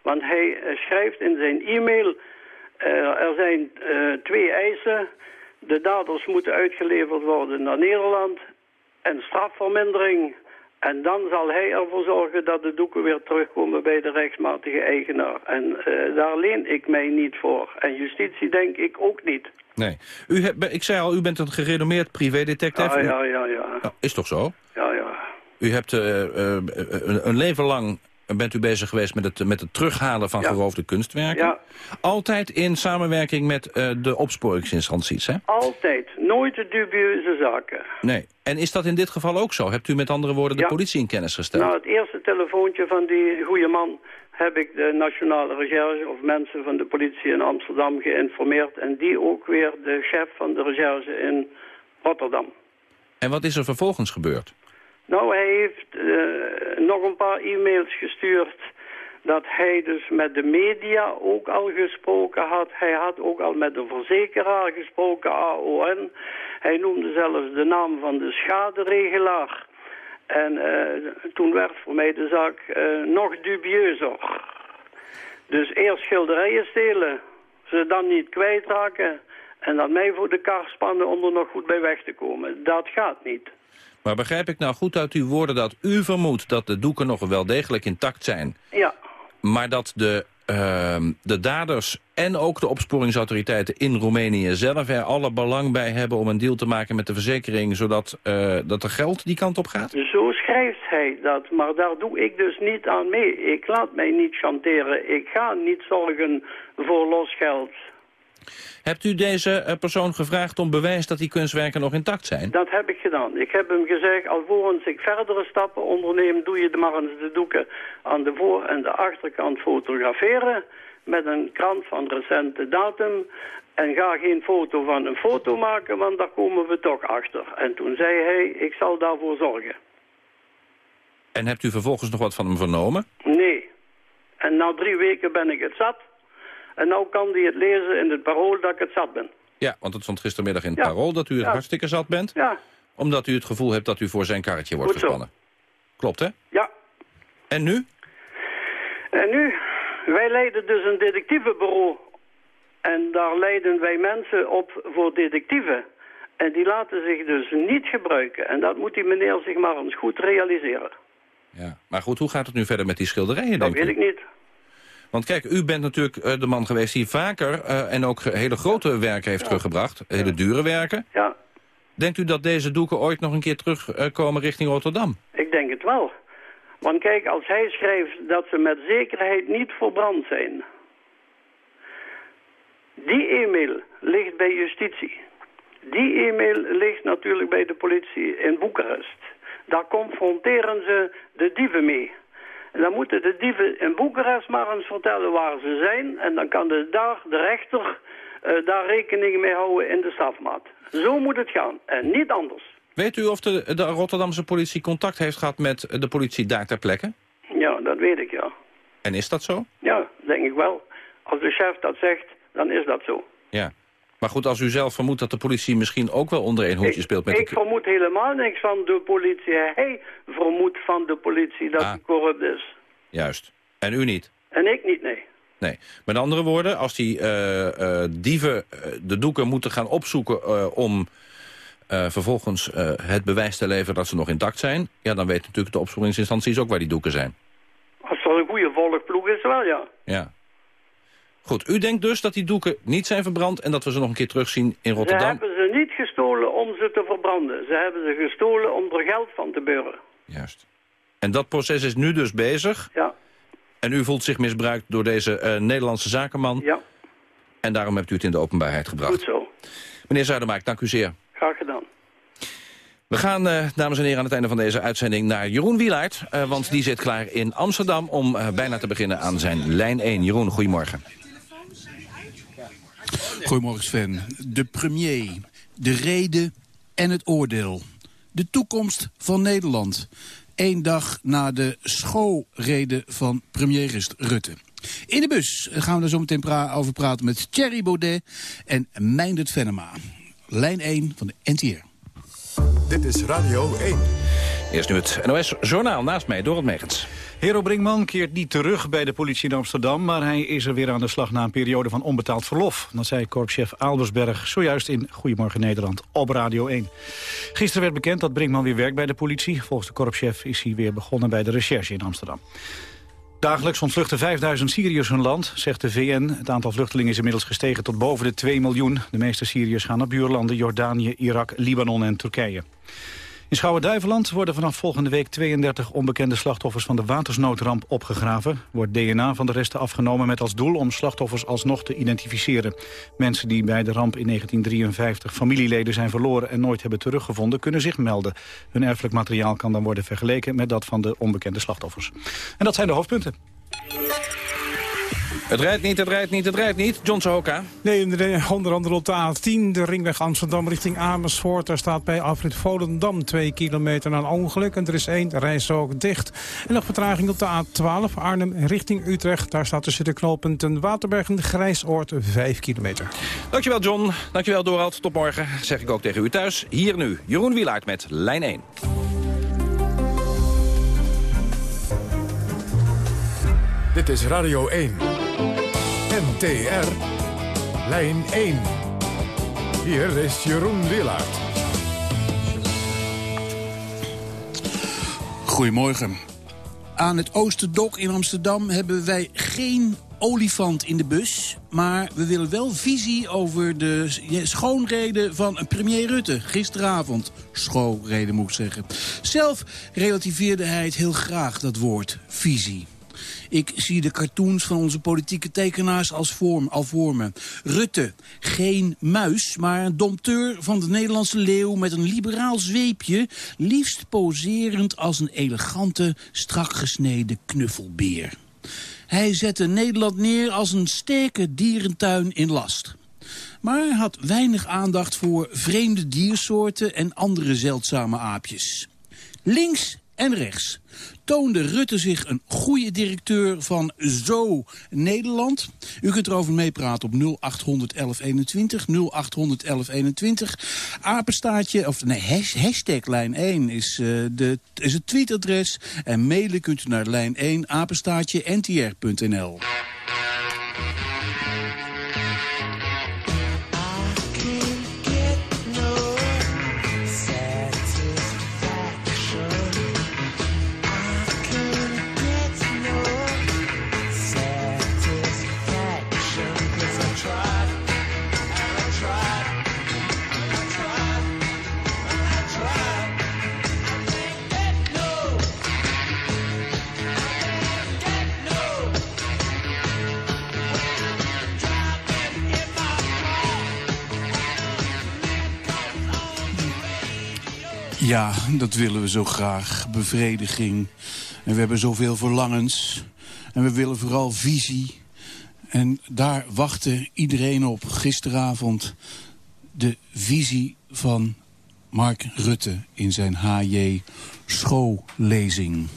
want hij uh, schrijft in zijn e-mail... Uh, er zijn uh, twee eisen. De daders moeten uitgeleverd worden naar Nederland. En strafvermindering. En dan zal hij ervoor zorgen dat de doeken weer terugkomen bij de rechtsmatige eigenaar. En daar leen ik mij niet voor. En justitie denk ik ook niet. Nee. U hebt, ik zei al, u bent een gerenommeerd privédetective. Ja, ja, ja. ja. Nou, is toch zo? Ja, ja. U hebt een leven lang bent u bezig geweest met het, met het terughalen van ja. geroofde kunstwerken. Ja. Altijd in samenwerking met uh, de opsporingsinstanties, hè? Altijd. Nooit de dubieuze zaken. Nee. En is dat in dit geval ook zo? Hebt u met andere woorden de ja. politie in kennis gesteld? Nou, het eerste telefoontje van die goede man heb ik de nationale recherche of mensen van de politie in Amsterdam geïnformeerd. En die ook weer de chef van de recherche in Rotterdam. En wat is er vervolgens gebeurd? Nou, hij heeft uh, nog een paar e-mails gestuurd dat hij dus met de media ook al gesproken had. Hij had ook al met de verzekeraar gesproken, AON. Hij noemde zelfs de naam van de schaderegelaar. En uh, toen werd voor mij de zaak uh, nog dubieuzer. Dus eerst schilderijen stelen, ze dan niet kwijtraken... en dan mij voor de kar spannen om er nog goed bij weg te komen. Dat gaat niet. Maar begrijp ik nou goed uit uw woorden dat u vermoedt dat de doeken nog wel degelijk intact zijn? Ja. Maar dat de, uh, de daders en ook de opsporingsautoriteiten in Roemenië zelf er alle belang bij hebben om een deal te maken met de verzekering, zodat uh, dat er geld die kant op gaat? Zo schrijft hij dat, maar daar doe ik dus niet aan mee. Ik laat mij niet chanteren. Ik ga niet zorgen voor losgeld. Hebt u deze uh, persoon gevraagd om bewijs dat die kunstwerken nog intact zijn? Dat heb ik gedaan. Ik heb hem gezegd, alvorens ik verdere stappen onderneem... doe je maar eens de doeken aan de voor- en de achterkant fotograferen... met een krant van recente datum... En ga geen foto van een foto maken, want daar komen we toch achter. En toen zei hij, ik zal daarvoor zorgen. En hebt u vervolgens nog wat van hem vernomen? Nee. En na drie weken ben ik het zat... En nou kan hij het lezen in het parool dat ik het zat ben. Ja, want het stond gistermiddag in het ja. parool dat u het ja. hartstikke zat bent. Ja. Omdat u het gevoel hebt dat u voor zijn karretje wordt Goed zo. gespannen. Klopt, hè? Ja. En nu? En nu? Wij leiden dus een detectivebureau. En daar leiden wij mensen op voor detectieven. En die laten zich dus niet gebruiken. En dat moet die meneer zich maar eens goed realiseren. Ja. Maar goed, hoe gaat het nu verder met die schilderijen, Dat denk weet u? ik niet. Want kijk, u bent natuurlijk uh, de man geweest die vaker uh, en ook hele grote werken heeft Ja. teruggebracht. Hele dure werken. Ja, Denkt u dat deze doeken ooit nog een keer terugkomen richting Rotterdam? ik denk het wel. Want kijk, als hij schrijft dat ze met zekerheid niet verbrand zijn... Die e-mail ligt bij justitie. Die e-mail ligt natuurlijk bij de politie in Boekarest. Daar confronteren ze de dieven mee. Dan moeten de dieven in Boekarest maar eens vertellen waar ze zijn. En dan kan de, daar, de rechter uh, daar rekening mee houden in de strafmaat. Zo moet het gaan. En niet anders. Weet u of de, de Rotterdamse politie contact heeft gehad met de politie daar ter plekke? Ja, dat weet ik, ja. En is dat zo? Ja, denk ik wel. Als de chef dat zegt, dan is dat zo. Ja. Maar goed, als u zelf vermoedt dat de politie misschien ook wel onder een hoedje ik, speelt met Ik de... vermoed helemaal niks van de politie. Hij vermoedt van de politie dat Ah. hij corrupt is. Juist. En u niet? En ik niet, nee. Nee. Met andere woorden, als die uh, uh, dieven uh, de doeken moeten gaan opzoeken om eh, vervolgens eh, het bewijs te leveren dat ze nog intact zijn... ja, dan weten natuurlijk de opsporingsinstanties ook waar die doeken zijn. Als er een goede volgploeg is, wel ja. Ja. Goed, u denkt dus dat die doeken niet zijn verbrand... en dat we ze nog een keer terugzien in Ze Rotterdam? hebben ze niet gestolen om ze te verbranden. Ze hebben ze gestolen om er geld van te beuren. Juist. En dat proces is nu dus bezig? Ja. En u voelt zich misbruikt door deze eh, Nederlandse zakenman? Ja. En daarom hebt u het in de openbaarheid gebracht? Goed zo. Meneer Zuidermaak, dank u zeer. Graag gedaan. We gaan, eh, dames en heren, aan het einde van deze uitzending naar Jeroen Wielaert. eh, want die zit klaar in Amsterdam om eh, bijna te beginnen aan zijn lijn 1. Jeroen, goedemorgen. Goedemorgen Sven. De premier, de reden en het oordeel. De toekomst van Nederland. Eén dag na de schoolreden van premier Rutte. In de bus gaan we er zo meteen over praten met Thierry Baudet en Meindert Venema. Lijn 1 van de NTR. Dit is Radio 1. Eerst nu het NOS-journaal naast mij, Dorot Megens. Hero Brinkman keert niet terug bij de politie in Amsterdam... maar hij is er weer aan de slag na een periode van onbetaald verlof. Dat zei korpschef Albersberg zojuist in Goedemorgen Nederland op Radio 1. Gisteren werd bekend dat Brinkman weer werkt bij de politie. Volgens de korpschef is hij weer begonnen bij de recherche in Amsterdam. Dagelijks ontvluchten 5000 Syriërs hun land, zegt de VN. Het aantal vluchtelingen is inmiddels gestegen tot boven de 2 miljoen. De meeste Syriërs gaan naar buurlanden Jordanië, Irak, Libanon en Turkije. In Schouwen-Duiveland worden vanaf volgende week 32 onbekende slachtoffers van de watersnoodramp opgegraven. Wordt DNA van de resten afgenomen met als doel om slachtoffers alsnog te identificeren. Mensen die bij de ramp in 1953 familieleden zijn verloren en nooit hebben teruggevonden kunnen zich melden. Hun erfelijk materiaal kan dan worden vergeleken met dat van de onbekende slachtoffers. En dat zijn de hoofdpunten. Het rijdt niet, het rijdt niet, het rijdt niet. John Sohoka. Nee, onder andere op de A10, de ringweg Amsterdam richting Amersfoort. Daar staat bij afrit Volendam 2 kilometer na een ongeluk. En er is één rijstrook dicht. En nog vertraging op de A12, Arnhem richting Utrecht. Daar staat tussen de knooppunten Waterberg en Grijsoord 5 kilometer. Dankjewel John, dankjewel Dorald. Tot morgen, zeg ik ook tegen u thuis. Hier nu, Jeroen Wielaert met Lijn 1. Dit is Radio 1. NTR. Lijn 1. Hier is Jeroen Willaert. Goedemorgen. Aan het Oosterdok in Amsterdam hebben wij geen olifant in de bus. Maar we willen wel visie over de schoonreden van premier Rutte gisteravond. Schoonreden moet ik zeggen. Zelf relativeerde hij het heel graag, dat woord, visie. Ik zie de cartoons van onze politieke tekenaars als vorm, al voor me. Rutte, geen muis, maar een dompteur van de Nederlandse leeuw... met een liberaal zweepje, liefst poserend als een elegante, strak gesneden knuffelbeer. Hij zette Nederland neer als een sterke dierentuin in last. Maar had weinig aandacht voor vreemde diersoorten en andere zeldzame aapjes. Links en rechts toonde Rutte zich een goede directeur van Zo Nederland. U kunt erover meepraten op 0800 1121, 0800 1121. Apenstaartje, of nee, hashtag lijn 1 is, uh, de, is het tweetadres. En mailen kunt u naar lijn 1 apenstaartje ntr.nl. Ja, dat willen we zo graag. Bevrediging. En we hebben zoveel verlangens. En we willen vooral visie. En daar wachtte iedereen op. Gisteravond de visie van Mark Rutte in zijn HJ schoollezing.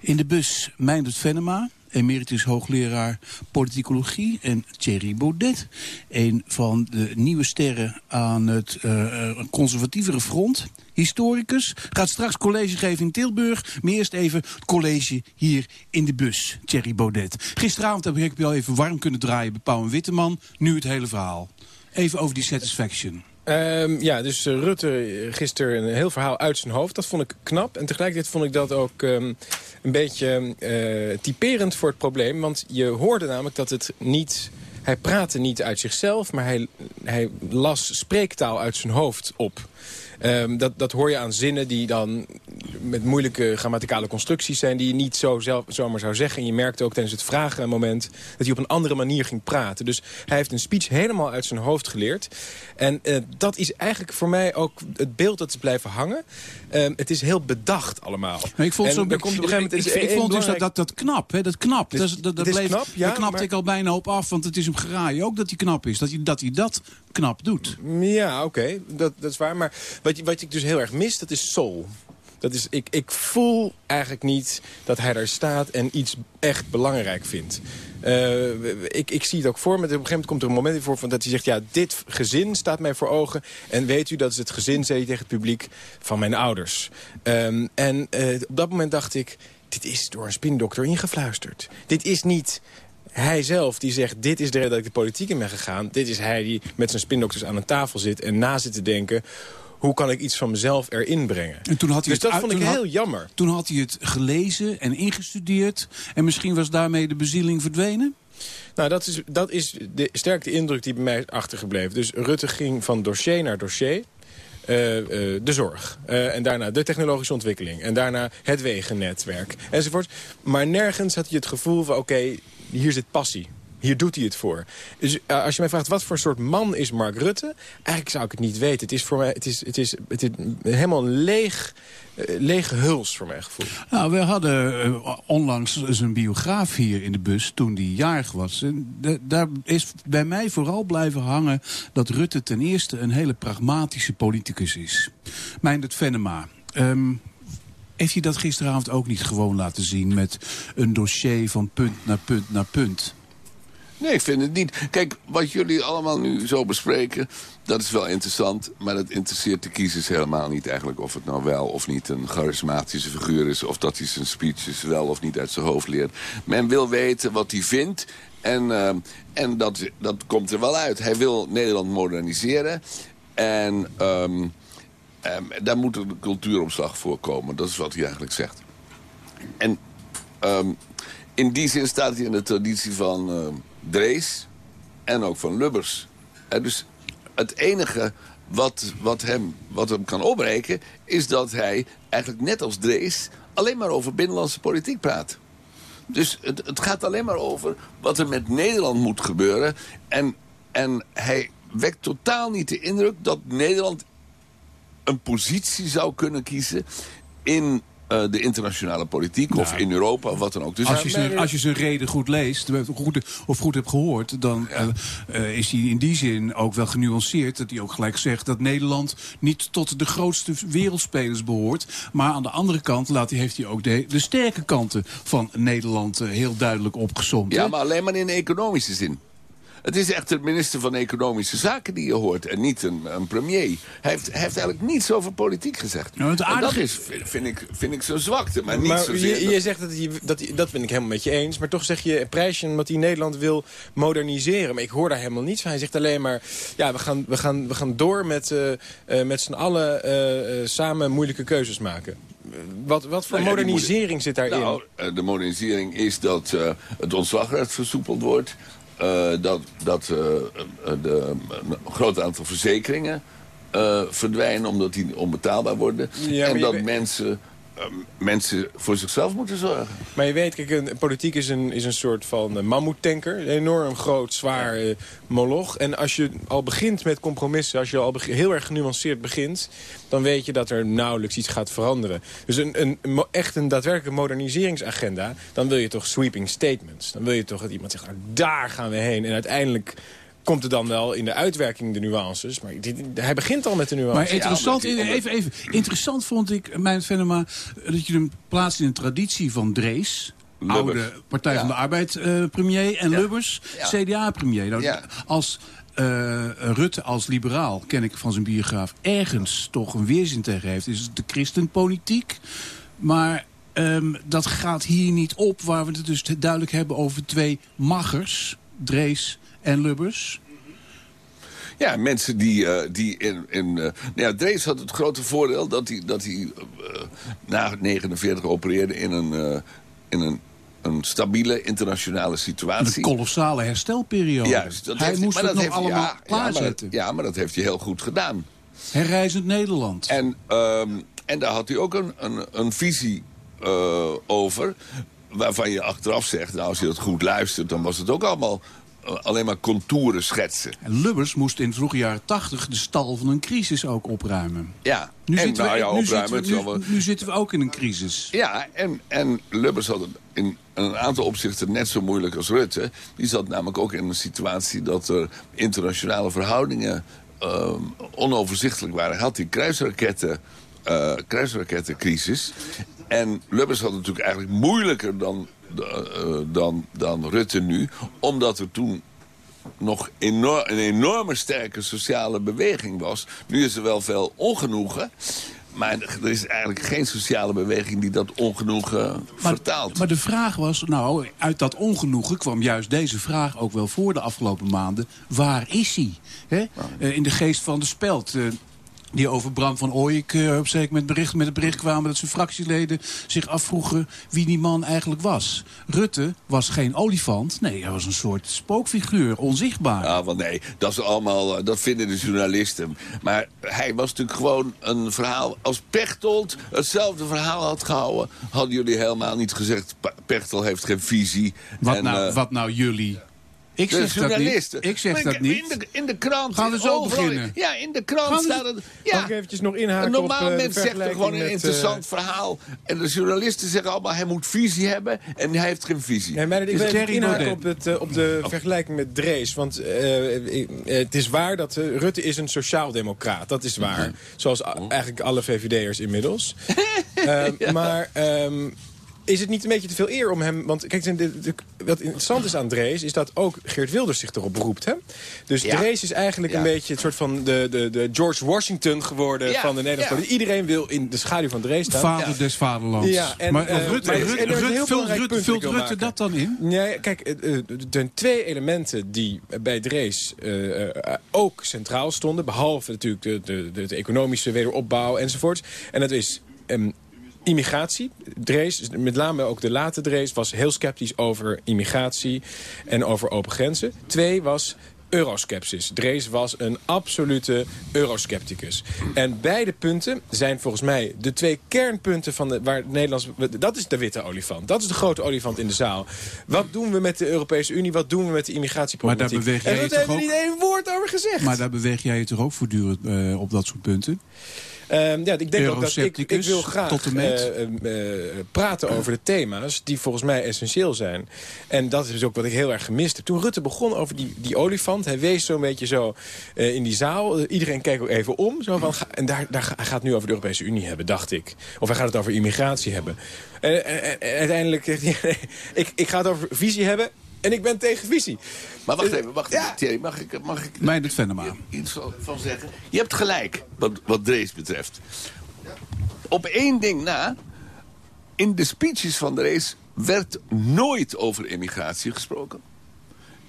In de bus Meindert Venema, emeritus hoogleraar politicologie... en Thierry Baudet, een van de nieuwe sterren aan het uh, conservatievere front. Historicus, gaat straks college geven in Tilburg... maar eerst even het college hier in de bus, Thierry Baudet. Gisteravond heb ik je al even warm kunnen draaien bij Pauw en Witteman. Nu het hele verhaal. Even over die satisfaction. Ehm, ja, dus uh, Rutte gisteren een heel verhaal uit zijn hoofd. Dat vond ik knap. En tegelijkertijd vond ik dat ook um, een beetje uh, typerend voor het probleem. Want je hoorde namelijk dat het niet... Hij praatte niet uit zichzelf, maar hij, hij las spreektaal uit zijn hoofd op. Um, dat, dat hoor je aan zinnen die dan met moeilijke grammaticale constructies zijn... die je niet zo zelf, zomaar zou zeggen. En je merkte ook tijdens het vragenmoment dat hij op een andere manier ging praten. Dus hij heeft een speech helemaal uit zijn hoofd geleerd. En uh, dat is eigenlijk voor mij ook het beeld dat is blijven hangen. Uh, het is heel bedacht allemaal. Maar ik vond, en zo, komt een gegeven moment... ik, ik, ik vond dus dat, dat, dat knap, hè, dat knap. Dat, dat, bleef, knap, ja, daar knapte maar... ik al bijna op af, want het is hem geraaien ook dat hij knap is. Dat hij dat, hij dat knap doet. Ja, oké, dat, dat is waar. Maar wat, wat ik dus heel erg mis, dat is soul. Dat is, ik, ik voel eigenlijk niet dat hij daar staat en iets echt belangrijk vindt. Uh, ik, ik zie het ook voor me. Op een gegeven moment komt er een moment voor van dat hij zegt... ja, dit gezin staat mij voor ogen. En weet u, dat is het gezin, zei hij tegen het publiek, van mijn ouders. Um, en uh, op dat moment dacht ik... dit is door een spindokter ingefluisterd. Dit is niet hij zelf die zegt, dit is de reden dat ik de politiek in ben gegaan. Dit is hij die met zijn spindokters aan een tafel zit en na zit te denken hoe kan ik iets van mezelf erin brengen. En toen had hij dus het dat vond ik heel had, jammer. Toen had hij het gelezen en ingestudeerd. En misschien was daarmee de bezieling verdwenen? Nou, dat is, dat is de sterke indruk die bij mij is achtergebleven. Dus Rutte ging van dossier naar dossier. Uh, uh, de zorg. Uh, en daarna de technologische ontwikkeling. En daarna het wegennetwerk. Enzovoort. Maar nergens had je het gevoel van... oké, okay, hier zit passie. Hier doet hij het voor. Dus uh, als je mij vraagt, wat voor soort man is Mark Rutte? Eigenlijk zou ik het niet weten. Het is, voor mij, het is, het is, het is helemaal een leeg, uh, lege huls voor mijn gevoel. Nou, we hadden uh, onlangs zijn biograaf hier in de bus toen hij jarig was. En daar is bij mij vooral blijven hangen dat Rutte ten eerste een hele pragmatische politicus is. Meindert Venema. Um, heeft hij dat gisteravond ook niet gewoon laten zien met een dossier van punt naar punt naar punt? Nee, ik vind het niet. Kijk, wat jullie allemaal nu zo bespreken, dat is wel interessant. Maar dat interesseert de kiezers helemaal niet eigenlijk of het nou wel of niet een charismatische figuur is. Of dat hij zijn speeches wel of niet uit zijn hoofd leert. Men wil weten wat hij vindt. En, uh, en dat, dat komt er wel uit. Hij wil Nederland moderniseren. En um, um, daar moet een cultuuromslag voor komen. Dat is wat hij eigenlijk zegt. En um, in die zin staat hij in de traditie van... Uh, Drees en ook van Lubbers. Dus het enige wat, wat, hem, wat hem kan opbreken... is dat hij eigenlijk net als Drees alleen maar over binnenlandse politiek praat. Dus het, het gaat alleen maar over wat er met Nederland moet gebeuren. En, en hij wekt totaal niet de indruk dat Nederland een positie zou kunnen kiezen... in uh, de internationale politiek of in Europa of wat dan ook. Dus als, je zijn, als je zijn reden goed leest goed, of goed hebt gehoord... dan ja. uh, uh, is hij in die zin ook wel genuanceerd. Dat hij ook gelijk zegt dat Nederland niet tot de grootste wereldspelers behoort. Maar aan de andere kant laat hij, heeft hij ook de, de sterke kanten van Nederland heel duidelijk opgezomd. Ja, maar alleen maar in economische zin. Het is echt de minister van Economische Zaken die je hoort en niet een, een premier. Hij heeft, hij heeft eigenlijk niets over politiek gezegd. Nou, het en dat is, vind ik, vind ik zo'n zwakte, maar niet maar zozeer... Je, je zegt dat, hij, dat, dat ben ik helemaal met je eens. Maar toch zeg je prijsje omdat hij Nederland wil moderniseren. Maar ik hoor daar helemaal niets van. Hij zegt alleen maar, ja, we gaan, we gaan, we gaan door met, uh, uh, met z'n allen uh, samen moeilijke keuzes maken. Wat, wat voor Nou ja, modernisering moet- zit daarin? Nou, eh, de modernisering is dat eh, het ontslagrecht versoepeld wordt. Eh, dat dat eh, eh, de, een groot aantal verzekeringen verdwijnen omdat die onbetaalbaar worden. Ja, en dat mensen, mensen voor zichzelf moeten zorgen. Maar je weet, kijk, een, politiek is een, is een soort van uh, mammoetanker. Een enorm groot, zwaar eh, moloch. En als je al begint met compromissen, als je al heel erg genuanceerd begint... dan weet je dat er nauwelijks iets gaat veranderen. Dus een, een, echt een daadwerkelijke moderniseringsagenda... dan wil je toch sweeping statements. Dan wil je toch dat iemand zegt, nou, daar gaan we heen. En uiteindelijk komt er dan wel in de uitwerking de nuances. Maar dit- hij begint al met de nuances. Maar interessant, even, even, interessant vond ik, mijn Venema, dat je hem plaatst in een traditie van Drees... Lubbers. Oude Partij van de Arbeid eh, premier en Lubbers, Ja. CDA premier. Nou, Ja. Als eh, Rutte als liberaal, ken ik van zijn biograaf, ergens toch een weerzin tegen heeft, is het de christenpolitiek. Maar ehm, dat gaat hier niet op, waar we het dus duidelijk hebben over twee maggers, Drees en Lubbers. Ja, mensen die, eh, die in... in eh, nou ja, Drees had het grote voordeel dat hij, dat hij eh, na 49 opereerde in een, in een, een stabiele internationale situatie. Een kolossale herstelperiode. Juist, dat Hij heeft, moest maar het dat nog heeft, allemaal ja, ja, maar dat, klaarzetten. ja, maar dat heeft hij heel goed gedaan. Herreizend Nederland. En, ehm, en daar had hij ook een, een, een visie over... waarvan je achteraf zegt, nou, als je dat goed luistert... dan was het ook allemaal alleen maar contouren schetsen. En Lubbers moest in vroege jaren tachtig de stal van een crisis ook opruimen. Ja, Nu, en zitten, nou we, ja, nu, opruimen, zitten, het we, zal wel- nu, nu zitten we ook in een crisis. Ja, en, en Lubbers had het in een aantal opzichten net zo moeilijk als Rutte. Die zat namelijk ook in een situatie dat er internationale verhoudingen ehm, onoverzichtelijk waren. Hij had die kruisraketten, eh, kruisrakettencrisis. En Lubbers had het natuurlijk eigenlijk moeilijker dan, dan, dan Rutte nu. Omdat er toen nog enorm, een enorme sterke sociale beweging was. Nu is er wel veel ongenoegen. Maar er is eigenlijk geen sociale beweging die dat ongenoegen vertaalt. Maar de vraag was, nou, uit dat ongenoegen kwam juist deze vraag ook wel voor de afgelopen maanden. Waar is hij? Hè? Eh, in de geest van de speld. Die over Bram van Ooyek eh, op zeker met, bericht, met het bericht kwamen... dat zijn fractieleden zich afvroegen wie die man eigenlijk was. Rutte was geen olifant. Nee, hij was een soort spookfiguur, onzichtbaar. Ja, want nee, dat, is allemaal, eh, dat vinden de journalisten. Maar hij was natuurlijk gewoon een verhaal... Als Pechtold hetzelfde verhaal had gehouden... hadden jullie helemaal niet gezegd... "Pa- Pechtold heeft geen visie. Wat, En, nou, eh, wat nou jullie? Ik zeg dat niet. Ik zeg dat in niet. de, in de krant. Gaan we zo overal- beginnen? Ja, in de krant staat het. Ja, Mag ik eventjes nog inhaken normaal op, eh, de mens zegt er gewoon een met, interessant eh, verhaal. En de journalisten zeggen allemaal, hij moet visie hebben. En hij heeft geen visie. Nee, maar ik wil even inhaken op, het, eh, op de vergelijking met Drees. Want eh, eh, het is waar dat eh, Rutte is een sociaaldemocraat. Dat is waar. Zoals a- eigenlijk alle VVD'ers inmiddels. Eh, Maar ehm, is het niet een beetje te veel eer om hem... Want kijk, de, de- wat interessant is aan Drees... is dat ook Geert Wilders zich erop beroept. Hè? Dus Ja. Drees is eigenlijk een beetje... het soort van de, de, de George Washington geworden Ja, van de Nederlandse ja. politiek. Iedereen wil in de schaduw van Drees staan. Vader des vaderlands. Ja, en, maar eh, of Rutte, maar- Rutte- en er Rutte- heel vult Rutte, vult dat Rutte dan in? Nee, kijk, eh, eh, er zijn twee elementen die bij Drees eh, eh, ook centraal stonden. Behalve natuurlijk de, de, de, de economische wederopbouw enzovoort. En dat is ehm, immigratie. Drees, met name ook de late Drees, was heel sceptisch over immigratie en over open grenzen. Twee was euroskepsis. Drees was een absolute euroscepticus. En beide punten zijn volgens mij de twee kernpunten van de, waar het Nederlands... Dat is de witte olifant. Dat is de grote olifant in de zaal. Wat doen we met de Europese Unie? Wat doen we met de immigratieproblematiek? Maar daar beweeg jij en dat hebben we niet één woord over gezegd. Maar daar beweeg jij je toch ook voortdurend eh, op dat soort punten? Ehm, ja, ik denk ook dat ik, ik wil graag tot met. eh, eh, eh, praten over de thema's die volgens mij essentieel zijn. En dat is dus ook wat ik heel erg gemist heb. Toen Rutte begon over die, die olifant, hij wees zo'n beetje zo eh, in die zaal. Iedereen keek ook even om. Zo van, en daar, daar, gaat het nu over de Europese Unie hebben, dacht ik. Of hij gaat het over immigratie hebben. En, uiteindelijk zegt hij, ik, ik ga het over visie hebben en ik ben tegen visie. Maar wacht even, wacht even. Thierry, mag ik, mag ik Meindert Venema. iets van, van zeggen? Je hebt gelijk, wat, wat Drees betreft. Op één ding na. In de speeches van Drees werd nooit over immigratie gesproken.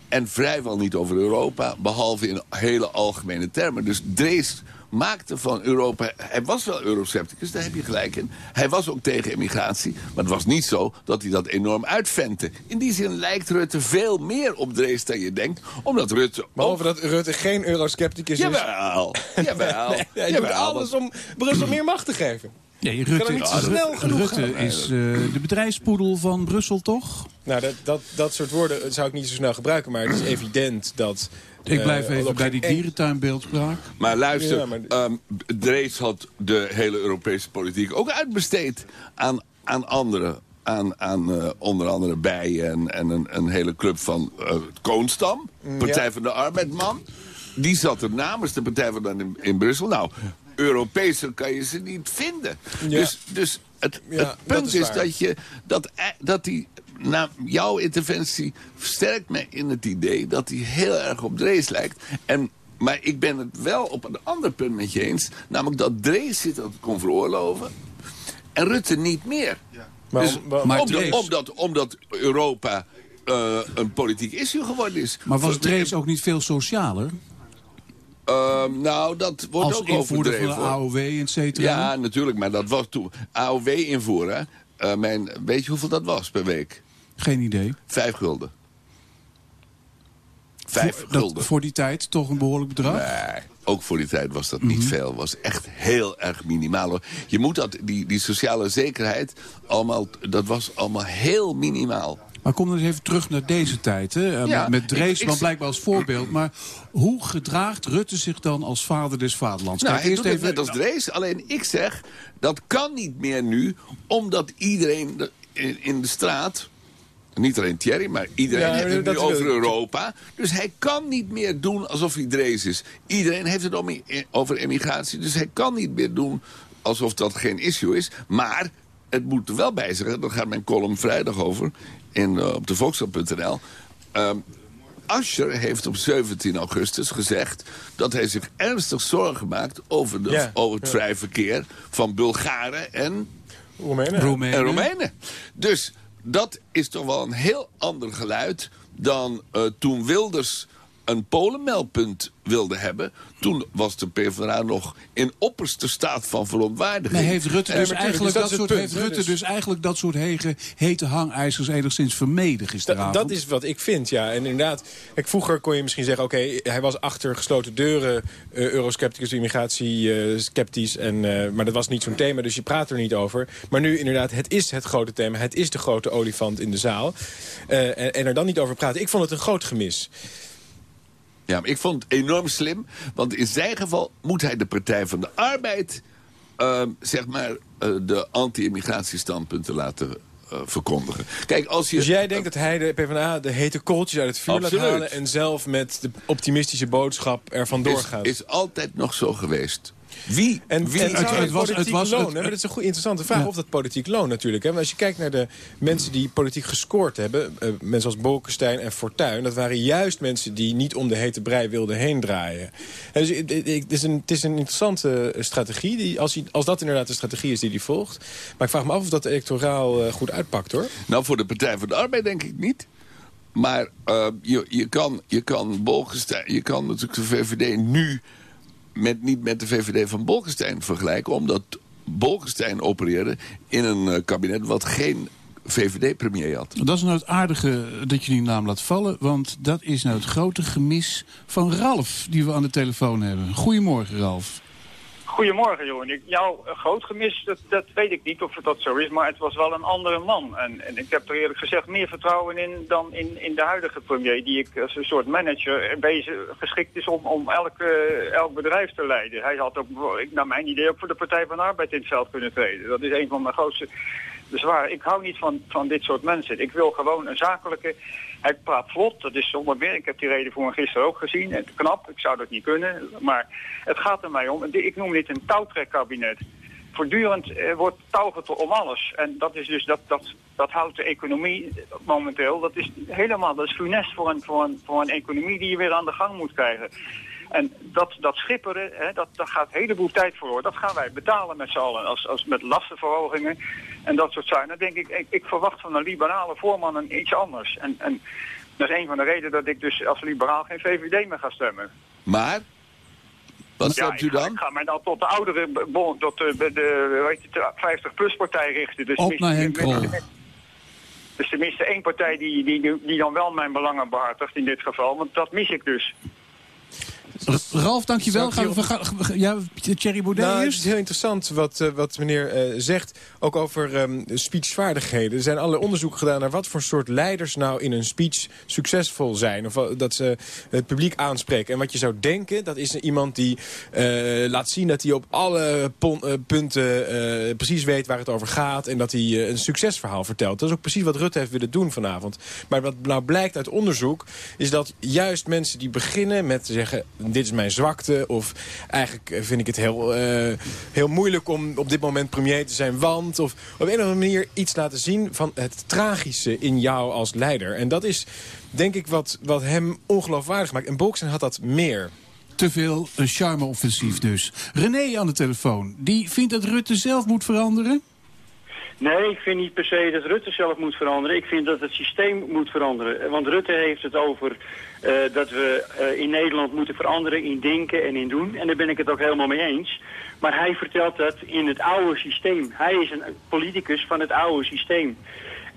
En vrijwel niet over Europa, behalve in hele algemene termen. Dus Drees maakte van Europa... Hij was wel euroscepticus, daar heb je gelijk in. Hij was ook tegen immigratie. Maar het was niet zo dat hij dat enorm uitventte. In die zin lijkt Rutte veel meer op Drees dan je denkt. Omdat Rutte... Behalve dat Rutte geen euroscepticus is. Jawel, jawel. Nee, hij jawel, doet alles om Brussel meer macht te geven. Nee, Kan Rutte, niet zo Rutte- snel genoeg Rutte gaan. is eh, de bedrijfspoedel van Brussel, toch? Nou, dat, dat, dat soort woorden zou ik niet zo snel gebruiken. Maar het is evident dat... Ik blijf eh, even op bij die en- dierentuinbeeldspraak. Maar luister, Ja, maar- ehm, Drees had de hele Europese politiek ook uitbesteed aan, aan anderen. Aan, aan eh, onder andere bijen en, en een, een hele club van eh Koonstam, Partij Ja. van de Arbeidman. Die zat er namens de Partij van de in, in Brussel. Nou, Europese kan je ze niet vinden. Ja. Dus, dus het, Ja, het dat punt is is, dat, je, dat, eh, dat die, na jouw interventie versterkt mij in het idee... dat hij heel erg op Drees lijkt. En, maar ik ben het wel op een ander punt met je eens. Namelijk dat Drees zich dat kon veroorloven. En Rutte niet meer. Maar dus om- maar- maar omdat, Drees- omdat, omdat Europa eh, een politiek issue geworden is. Maar was Voor- Drees ook niet veel socialer? Ehm, nou, dat wordt Als ook invoerder van overdreven. de. AOW, et cetera. Ja, natuurlijk, maar dat was toen... AOW invoeren, eh, mijn, weet je hoeveel dat was per week? Geen idee. Vijf gulden. Vijf voor, gulden. Dat, voor die tijd toch een behoorlijk bedrag? Nee, ook voor die tijd was dat niet veel. was echt heel erg minimaal. hoor. Je moet dat, die, die sociale zekerheid, allemaal, dat was allemaal heel minimaal. Maar kom dan eens even terug naar deze tijd. Hè? Eh, Ja, met- blijkbaar als voorbeeld. Maar hoe gedraagt Rutte zich dan als vader des vaderlands? Nou, Kijk, hij eerst doet het even- net als Drees. Alleen ik zeg, dat kan niet meer nu, omdat iedereen de- in, in de straat... Niet alleen Thierry, maar iedereen Ja, heeft het nu over ik. Europa. Dus hij kan niet meer doen alsof hij Drees is. Iedereen heeft het om, over emigratie. Dus hij kan niet meer doen alsof dat geen issue is. Maar het moet er wel bij zeggen, daar gaat mijn column vrijdag over... In, eh, op de Volkskrant.nl. Ehm, Asscher heeft op 17 augustus gezegd dat hij zich ernstig zorgen maakt over, de, Ja, over het ja. vrij verkeer van Bulgaren en Roemenen. Roemenen. en Romeinen. Dus dat is toch wel een heel ander geluid dan eh, toen Wilders een Polenmeldpunt wilde hebben. Toen was de PvdA nog in opperste staat van verontwaardiging. Heeft Rutte dus eigenlijk dat dus dat soort heeft Rutte hè, dus eigenlijk dat soort hege, hete hangijzers enigszins vermeden gisteravond? Dat, dat is wat ik vind, ja. En inderdaad, kijk, vroeger kon je misschien zeggen... oké, hij was achter gesloten deuren eh, euroscepticus, immigratie eh, sceptisch. En, eh, maar dat was niet zo'n thema, dus je praat er niet over. Maar nu inderdaad, het is het grote thema. Het is de grote olifant in de zaal. Eh, en, en er dan niet over praten. Ik vond het een groot gemis. Ja, maar ik vond het enorm slim. Want in zijn geval moet hij de Partij van de Arbeid... ehm, zeg maar, eh, de anti-immigratiestandpunten laten eh, verkondigen. Kijk, als je... Dus jij denkt dat hij de PvdA de hete kooltjes uit het vuur Absoluut. laat halen... en zelf met de optimistische boodschap er vandoor is, is altijd nog zo geweest. Wie, En, wie en zou het, het het was, het politiek was- loon, het- hè? Maar dat is een goede interessante vraag Ja. of dat politiek loon natuurlijk. Hè? Want als je kijkt naar de mensen die politiek gescoord hebben... eh, mensen als Bolkestein en Fortuyn... dat waren juist mensen die niet om de hete brei wilden heen draaien. En dus, het, het- het is een, het is een interessante eh, strategie. Die, als, hij, als dat inderdaad de strategie is die hij volgt. Maar ik vraag me af of dat electoraal eh, goed uitpakt, hoor. Nou, voor de Partij van de Arbeid denk ik niet. Maar eh, je, je kan, je kan Bolkestein, je kan natuurlijk de VVD nu met, niet met de VVD van Bolkestein vergelijken. Omdat Bolkestein opereerde in een eh, kabinet wat geen VVD-premier had. Dat is nou het aardige dat je die naam laat vallen. Want dat is nou het grote gemis van Ralf die we aan de telefoon hebben. Goedemorgen Ralf. Goedemorgen, Johan. Ik- Jouw eh, groot gemis, dat, weet ik niet of het dat zo is, maar het was wel een andere man. En, en ik heb er eerlijk gezegd meer vertrouwen in dan in, in de huidige premier, die ik als een soort manager bezig, geschikt is om, om elk, elk bedrijf te leiden. Hij had ook, ik- naar mijn idee, ook voor de Partij van de Arbeid in het veld kunnen treden. Dat is een van mijn grootste bezwaren. Ik hou niet van, van dit soort mensen. Ik wil gewoon een zakelijke... Hij praat vlot, dat is zonder meer. Ik heb die reden voor hem gisteren ook gezien. En knap, ik zou dat niet kunnen. Maar het gaat er mij om. Ik noem dit een touwtrekkabinet. Voortdurend eh, wordt touw getrokken om alles. En dat is dus dat, dat, dat houdt de economie momenteel. Dat is helemaal dat is funest voor een, voor, een, voor een economie die je weer aan de gang moet krijgen. En dat, dat schipperen, hè, dat, dat gaat een heleboel tijd voor. Dat gaan wij betalen met z'n allen, als, als met lastenverhogingen en dat soort zaken. Dan denk ik, ik, ik verwacht van een liberale voorman een iets anders. En, en dat is een van de redenen dat ik dus als liberaal geen VVD meer ga stemmen. Maar, wat Ja, stemt u ik ga- dan? Ik ga mij dan tot de oudere, bon, tot de, de, de, weet je, de 50-plus-partij richten. Dus Op tenminste- naar Henk Krol. Dus tenminste één partij die, die, die dan wel mijn belangen behartigt in dit geval. Want dat mis ik dus. Ralf, dankjewel. Gaan we, gaan, ja, Thierry Baudet Nou, het is heel interessant wat, eh, wat meneer eh, zegt, ook over ehm, speechvaardigheden. Er zijn allerlei onderzoeken gedaan naar wat voor soort leiders nou in een speech succesvol zijn. Of dat ze het publiek aanspreken. En wat je zou denken, dat is iemand die eh, laat zien dat hij op alle punten precies weet waar het over gaat. En dat hij een succesverhaal vertelt. Dat is ook precies wat Rutte heeft willen doen vanavond. Maar wat nou blijkt uit onderzoek, is dat juist mensen die beginnen met te zeggen dit is mijn zwakte. Of eigenlijk eh, vind ik het heel, eh, heel moeilijk om op dit moment premier te zijn. Want of op een of andere manier iets laten zien van het tragische in jou als leider. En dat is denk ik wat, wat hem ongeloofwaardig maakt. En Bolkestein had dat meer. Te veel een charme-offensief dus. René aan de telefoon. Die vindt dat Rutte zelf moet veranderen? Nee, ik vind niet per se dat Rutte zelf moet veranderen. Ik vind dat het systeem moet veranderen. Want Rutte heeft het over uh, dat we uh, in Nederland moeten veranderen in denken en in doen. En daar ben ik het ook helemaal mee eens. Maar hij vertelt dat in het oude systeem. Hij is een politicus van het oude systeem.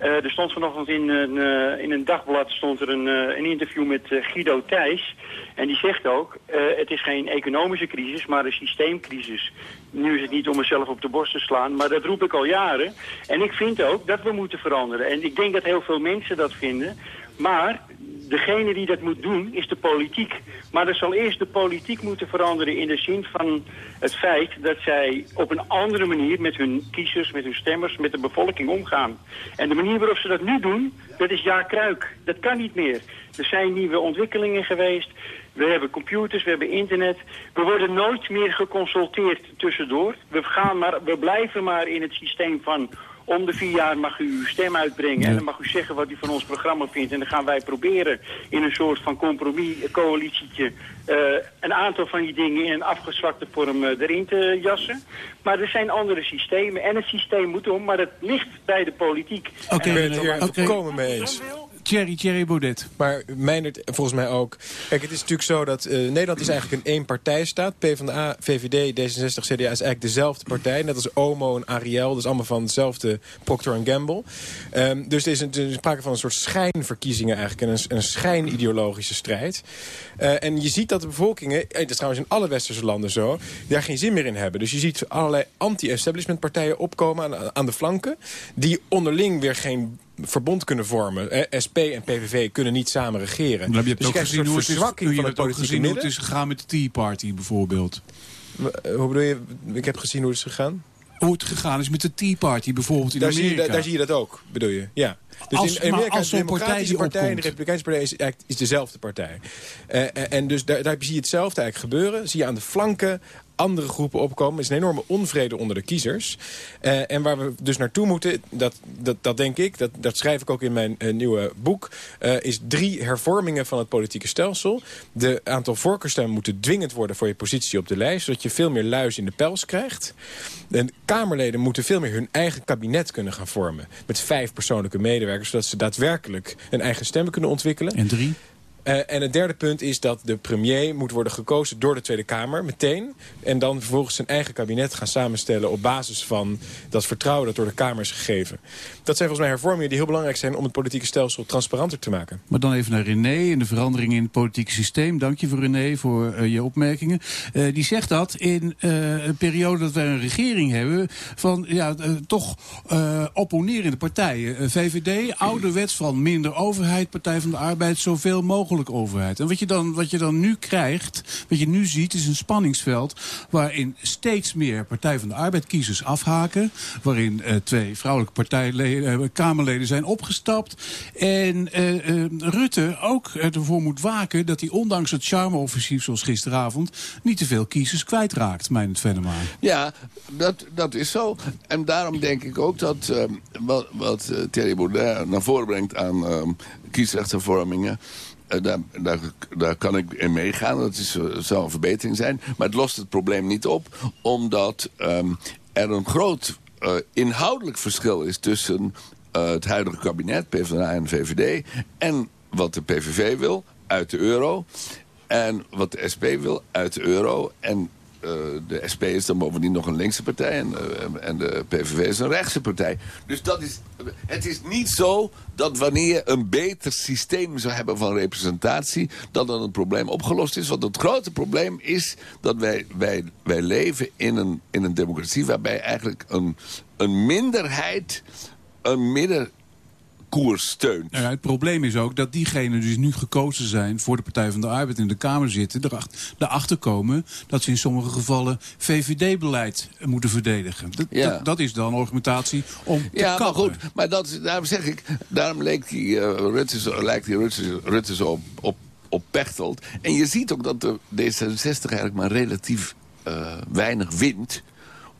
Uh, er stond vanochtend in een, in een dagblad stond er een, een interview met Guido Thijs. En die zegt ook, het is geen economische crisis, maar een systeemcrisis. Nu is het niet om mezelf op de borst te slaan, maar dat roep ik al jaren. En ik vind ook dat we moeten veranderen. En ik denk dat heel veel mensen dat vinden. Maar degene die dat moet doen is de politiek. Maar er zal eerst de politiek moeten veranderen in de zin van het feit dat zij op een andere manier met hun kiezers, met hun stemmers, met de bevolking omgaan. En de manier waarop ze dat nu doen, dat is ja kruik. Dat kan niet meer. Er zijn nieuwe ontwikkelingen geweest. We hebben computers, we hebben internet. We worden nooit meer geconsulteerd tussendoor. We, gaan maar, we blijven maar in het systeem van om de vier jaar mag u uw stem uitbrengen en dan mag u zeggen wat u van ons programma vindt. En dan gaan wij proberen in een soort van compromis-coalitietje uh, een aantal van die dingen in een afgezwakte vorm uh, erin te jassen. Maar er zijn andere systemen en het systeem moet om, maar het ligt bij de politiek. Oké, okay, ik ben het mee eens. Thierry, Thierry Baudet. Maar Meijnerd volgens mij ook. Kijk, het is natuurlijk zo dat uh, Nederland is eigenlijk een één-partijstaat. PvdA, VVD, D66, CDA is eigenlijk dezelfde partij. Net als OMO en Ariel. Dus allemaal van hetzelfde Procter Gamble. Um, dus er is, een, sprake van een soort schijnverkiezingen eigenlijk. En een, een schijnideologische strijd. Uh, en je ziet dat de bevolkingen, dat is trouwens in alle westerse landen zo... daar geen zin meer in hebben. Dus je ziet allerlei anti-establishment partijen opkomen aan de flanken... die onderling weer geen verbond kunnen vormen. Eh, SP en PVV kunnen niet samen regeren. Dan heb je het dus ook je gezien hoe het is, verzwakking je van het ook politieke gezien hoe het midden. is gegaan met de Tea Party bijvoorbeeld. Eh, Hoe bedoel je? Ik heb gezien hoe het is gegaan. Hoe het gegaan is met de Tea Party bijvoorbeeld in Daar zie, je, daar, daar zie je dat ook, bedoel je? Ja. Dus Als- in Amerika als is de partij Democratische die partij en de. Republikeinse partij is, is dezelfde partij. Eh, en- en dus daar, daar zie je hetzelfde eigenlijk gebeuren. Zie je aan de flanken andere groepen opkomen. Is een enorme onvrede onder de kiezers. Eh, en waar we dus naartoe moeten, dat, dat, dat denk ik, dat, dat schrijf ik ook in mijn eh, nieuwe boek... eh, is drie hervormingen van het politieke stelsel. De aantal voorkeurstemmen moeten dwingend worden voor je positie op de lijst... zodat je veel meer luis in de pels krijgt. En Kamerleden moeten veel meer hun eigen kabinet kunnen gaan vormen. Met vijf persoonlijke medewerkers, zodat ze daadwerkelijk een eigen stem kunnen ontwikkelen. En drie? Eh, en het derde punt is dat de premier moet worden gekozen door de Tweede Kamer, meteen. En dan vervolgens zijn eigen kabinet gaan samenstellen op basis van dat vertrouwen dat door de Kamer is gegeven. Dat zijn volgens mij hervormingen die heel belangrijk zijn om het politieke stelsel transparanter te maken. Maar dan even naar René en de verandering in het politieke systeem. Dank je voor René voor eh, je opmerkingen. Eh, die zegt dat in een periode dat wij een regering hebben... van ja, toch opponerende partijen. VVD, ouderwets van minder overheid. Partij van de Arbeid, zoveel mogelijk overheid. En wat je, dan, wat je dan nu krijgt, wat je nu ziet... is een spanningsveld waarin steeds meer Partij van de Arbeid kiezers afhaken. Waarin eh, twee vrouwelijke partijleden, eh, Kamerleden zijn opgestapt. En eh, Rutte ook ervoor moet waken dat hij ondanks het charme-offensief zoals gisteravond... niet te veel kiezers kwijtraakt, mijn het Venema. Ja, dat, dat is zo. En daarom denk ik ook dat wat, wat Thierry Baudet naar voren brengt aan kiesrechtshervormingen... eh, daar, daar, daar kan ik in meegaan. Dat is, eh, zou een verbetering zijn. Maar het lost het probleem niet op. Omdat ehm, er een groot eh, inhoudelijk verschil is tussen eh, het huidige kabinet, PvdA en VVD... en wat de PVV wil uit de euro... en wat de SP wil uit de euro... en eh, de SP is dan bovendien nog een linkse partij... En, eh, en de PVV is een rechtse partij. Dus dat is, het is niet zo dat wanneer je een beter systeem zou hebben van representatie... dat dan het probleem opgelost is. Want het grote probleem is dat wij, wij, wij leven in een, in een democratie... waarbij eigenlijk een, een minderheid een steunt. Nou ja, het probleem is ook dat diegenen die nu gekozen zijn voor de Partij van de Arbeid in de Kamer zitten, erachter, komen dat ze in sommige gevallen VVD-beleid moeten verdedigen. Dat, Ja. dat, dat is dan argumentatie om te Ja, maar goed. Maar dat, daarom zeg ik, daarom leek die, eh, Rutte lijkt die Rutte, Rutte zo op, op, op Pechtold. En je ziet ook dat de D66 eigenlijk maar relatief eh, weinig wint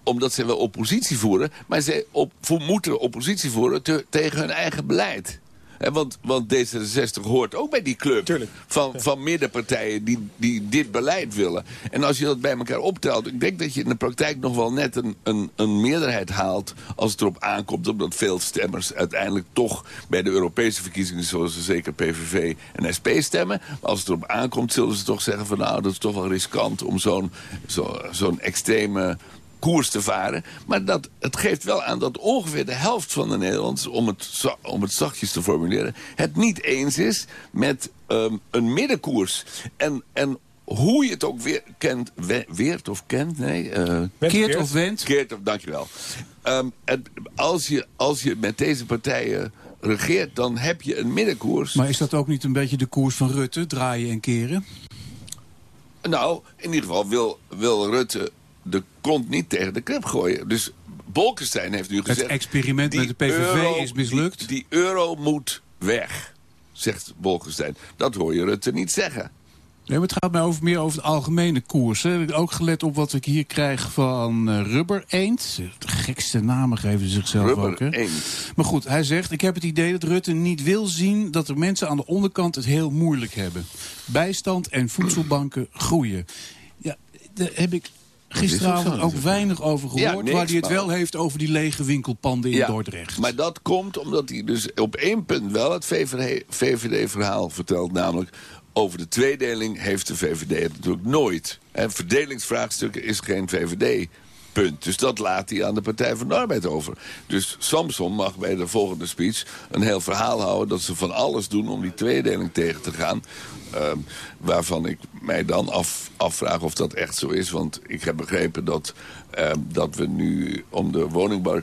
omdat ze wel oppositie voeren, maar ze op, moeten oppositie voeren te- tegen hun eigen beleid. En want, want D66 hoort ook bij die club van, van middenpartijen die, die dit beleid willen. En als je dat bij elkaar optelt, ik denk dat je in de praktijk nog wel net een, een, een meerderheid haalt als het erop aankomt, omdat veel stemmers uiteindelijk toch bij de Europese verkiezingen, zoals ze zeker PVV en SP stemmen. Maar als het erop aankomt, zullen ze toch zeggen van nou, dat is toch wel riskant om zo'n zo, zo'n extreme koers te varen. Maar dat, het geeft wel aan dat ongeveer de helft van de Nederlanders... om het, om het zachtjes te formuleren... het niet eens is met ehm, een middenkoers. En, en hoe je het ook weer kent... We, weert of kent? Nee. eh, Keert of went? Keert of, dankjewel. Ehm het, als, je, als je met deze partijen regeert... dan heb je een middenkoers... Maar is dat ook niet een beetje de koers van Rutte? Draaien en keren? Nou, in ieder geval wil, wil Rutte de kont niet tegen de krip gooien. Dus Bolkestein heeft nu gezegd... experiment die met de PVV is mislukt. Die, die euro moet weg, zegt Bolkestein. Dat hoor je Rutte niet zeggen. Nee, maar het gaat mij over, meer over de algemene koers. Hè. Ook gelet op wat ik hier krijg van eh, Rubber Eend. De gekste namen geven ze zichzelf Rubber ook. Hè. Eend. Maar goed, hij zegt... ik heb het idee dat Rutte niet wil zien... dat er mensen aan de onderkant het heel moeilijk hebben. Bijstand en voedselbanken groeien. Ja, daar heb ik gisteravond ook natuurlijk. weinig over Ja, gehoord... niks, waar hij het maar- wel heeft over die lege winkelpanden in Dordrecht. Maar dat komt omdat hij dus op één punt wel het VVD-verhaal vertelt. Namelijk, over de tweedeling heeft de VVD het natuurlijk nooit. En verdelingsvraagstukken is geen VVD. Punt. Dus dat laat hij aan de Partij van de Arbeid over. Dus Samson mag bij de volgende speech een heel verhaal houden... dat ze van alles doen om die tweedeling tegen te gaan. Ehm, waarvan ik mij dan af, afvraag of dat echt zo is. Want ik heb begrepen dat, ehm, dat we nu om de woningbouw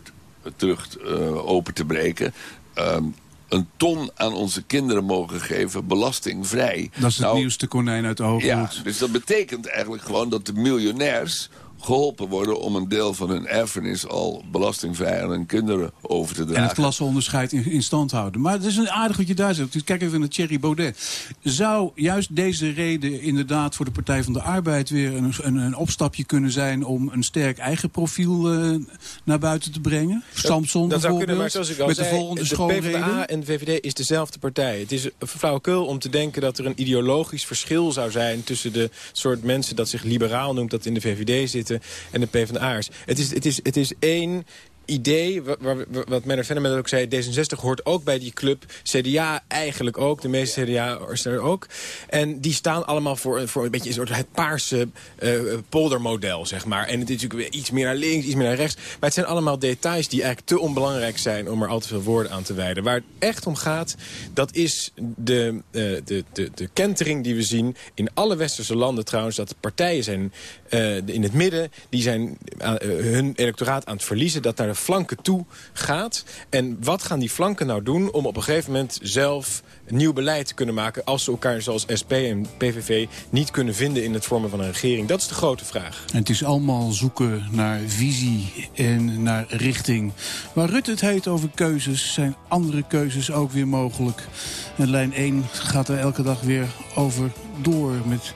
terug eh, open te breken... ehm, een ton aan onze kinderen mogen geven, belastingvrij. Dat is het Nou, nieuwste konijn uit de hoge ja, dus dat betekent eigenlijk gewoon dat de miljonairs geholpen worden om een deel van hun erfenis al belastingvrij aan hun kinderen over te En dragen. het klasseonderscheid in, in stand houden. Maar het is een aardig wat je daar zegt. Kijk even naar Thierry Baudet. Zou juist deze reden inderdaad voor de Partij van de Arbeid... weer een, een, een opstapje kunnen zijn om een sterk eigen profiel eh, naar buiten te brengen? Samson dat bijvoorbeeld, kunnen, maar zoals ik al met zei, de volgende de. PvdA en de VVD is dezelfde partij. Het is flauwekul om te denken dat er een ideologisch verschil zou zijn... tussen de soort mensen dat zich liberaal noemt, dat in de VVD zitten... en de PvdA'ers. Het is, het, is, het is één idee, wa- wa- wa- wat Menno Venneman ook zei... D66 hoort ook bij die club. CDA eigenlijk ook, de meeste CDA'ers er ook. En die staan allemaal voor, een- voor een beetje een soort het paarse eh, poldermodel, zeg maar. En het is natuurlijk weer iets meer naar links, iets meer naar rechts. Maar het zijn allemaal details die eigenlijk te onbelangrijk zijn... om er al te veel woorden aan te wijden. Waar het echt om gaat, dat is de, eh, de, de, de kentering die we zien... in alle westerse landen trouwens, dat de partijen zijn eh, in het midden... die zijn hun electoraat aan het verliezen... dat naar de flanken toe gaat. En wat gaan die flanken nou doen om op een gegeven moment zelf nieuw beleid te kunnen maken... als ze elkaar zoals SP en PVV niet kunnen vinden in het vormen van een regering? Dat is de grote vraag. En het is allemaal zoeken naar visie en naar richting. Waar Rutte het heet over keuzes, zijn andere keuzes ook weer mogelijk. En lijn 1 gaat er elke dag weer over door met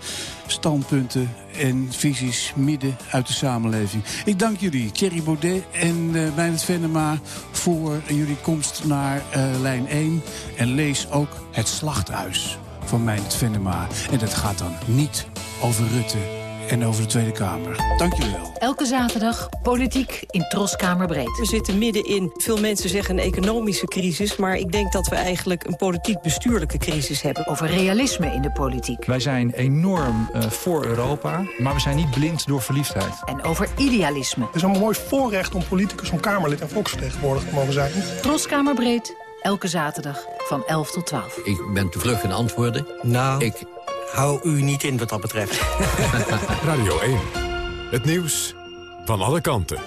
standpunten en visies midden uit de samenleving. Ik dank jullie, Thierry Baudet en uh, Meijnerd Venema... voor jullie komst naar uh, lijn 1. En lees ook Het Slachthuis van Meijnerd Venema. En dat gaat dan niet over Rutte en over de Tweede Kamer. Dank jullie wel. Elke zaterdag politiek in Troskamer Breed. We zitten midden in, veel mensen zeggen een economische crisis... maar ik denk dat we eigenlijk een politiek-bestuurlijke crisis hebben. Over realisme in de politiek. Wij zijn enorm uh, voor Europa, maar we zijn niet blind door verliefdheid. En over idealisme. Het is een mooi voorrecht om politicus, om Kamerlid en volksvertegenwoordiger te mogen zijn. Troskamer Breed, elke zaterdag van 11 tot 12. Ik ben te vlug in antwoorden. Nou, ik hou u niet in wat dat betreft. Radio 1. Het nieuws van alle kanten.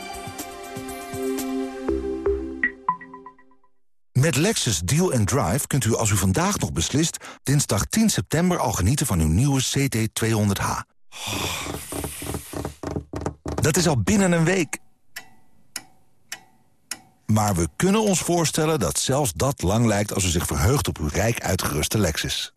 Met Lexus Deal and Drive kunt u als u vandaag nog beslist... dinsdag 10 september al genieten van uw nieuwe CT200H. Dat is al binnen een week. Maar we kunnen ons voorstellen dat zelfs dat lang lijkt... als u zich verheugt op uw rijk uitgeruste Lexus.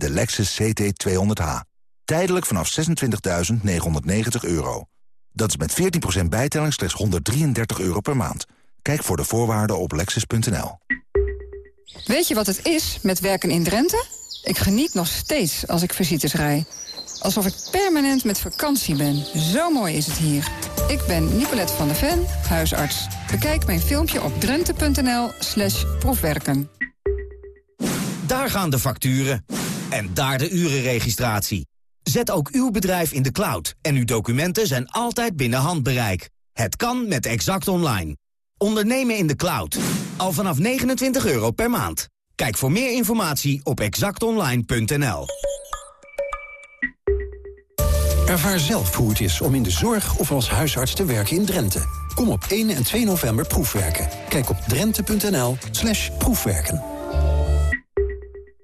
De Lexus CT200H. Tijdelijk vanaf 26.990 euro. Dat is met 14% bijtelling slechts 133 euro per maand. Kijk voor de voorwaarden op lexus.nl. Weet je wat het is met werken in Drenthe? Ik geniet nog steeds als ik visites rij. Alsof ik permanent met vakantie ben. Zo mooi is het hier. Ik ben Nicolette van der Ven, huisarts. Bekijk mijn filmpje op drenthe.nl slash proefwerken. Daar gaan de facturen. En daar de urenregistratie. Zet ook uw bedrijf in de cloud. En uw documenten zijn altijd binnen handbereik. Het kan met Exact Online. Ondernemen in de cloud. Al vanaf 29 euro per maand. Kijk voor meer informatie op exactonline.nl. Ervaar zelf hoe het is om in de zorg of als huisarts te werken in Drenthe. Kom op 1 en 2 november proefwerken. Kijk op drenthe.nl proefwerken.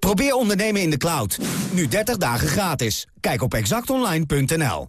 Probeer ondernemen in de cloud. Nu 30 dagen gratis. Kijk op exactonline.nl.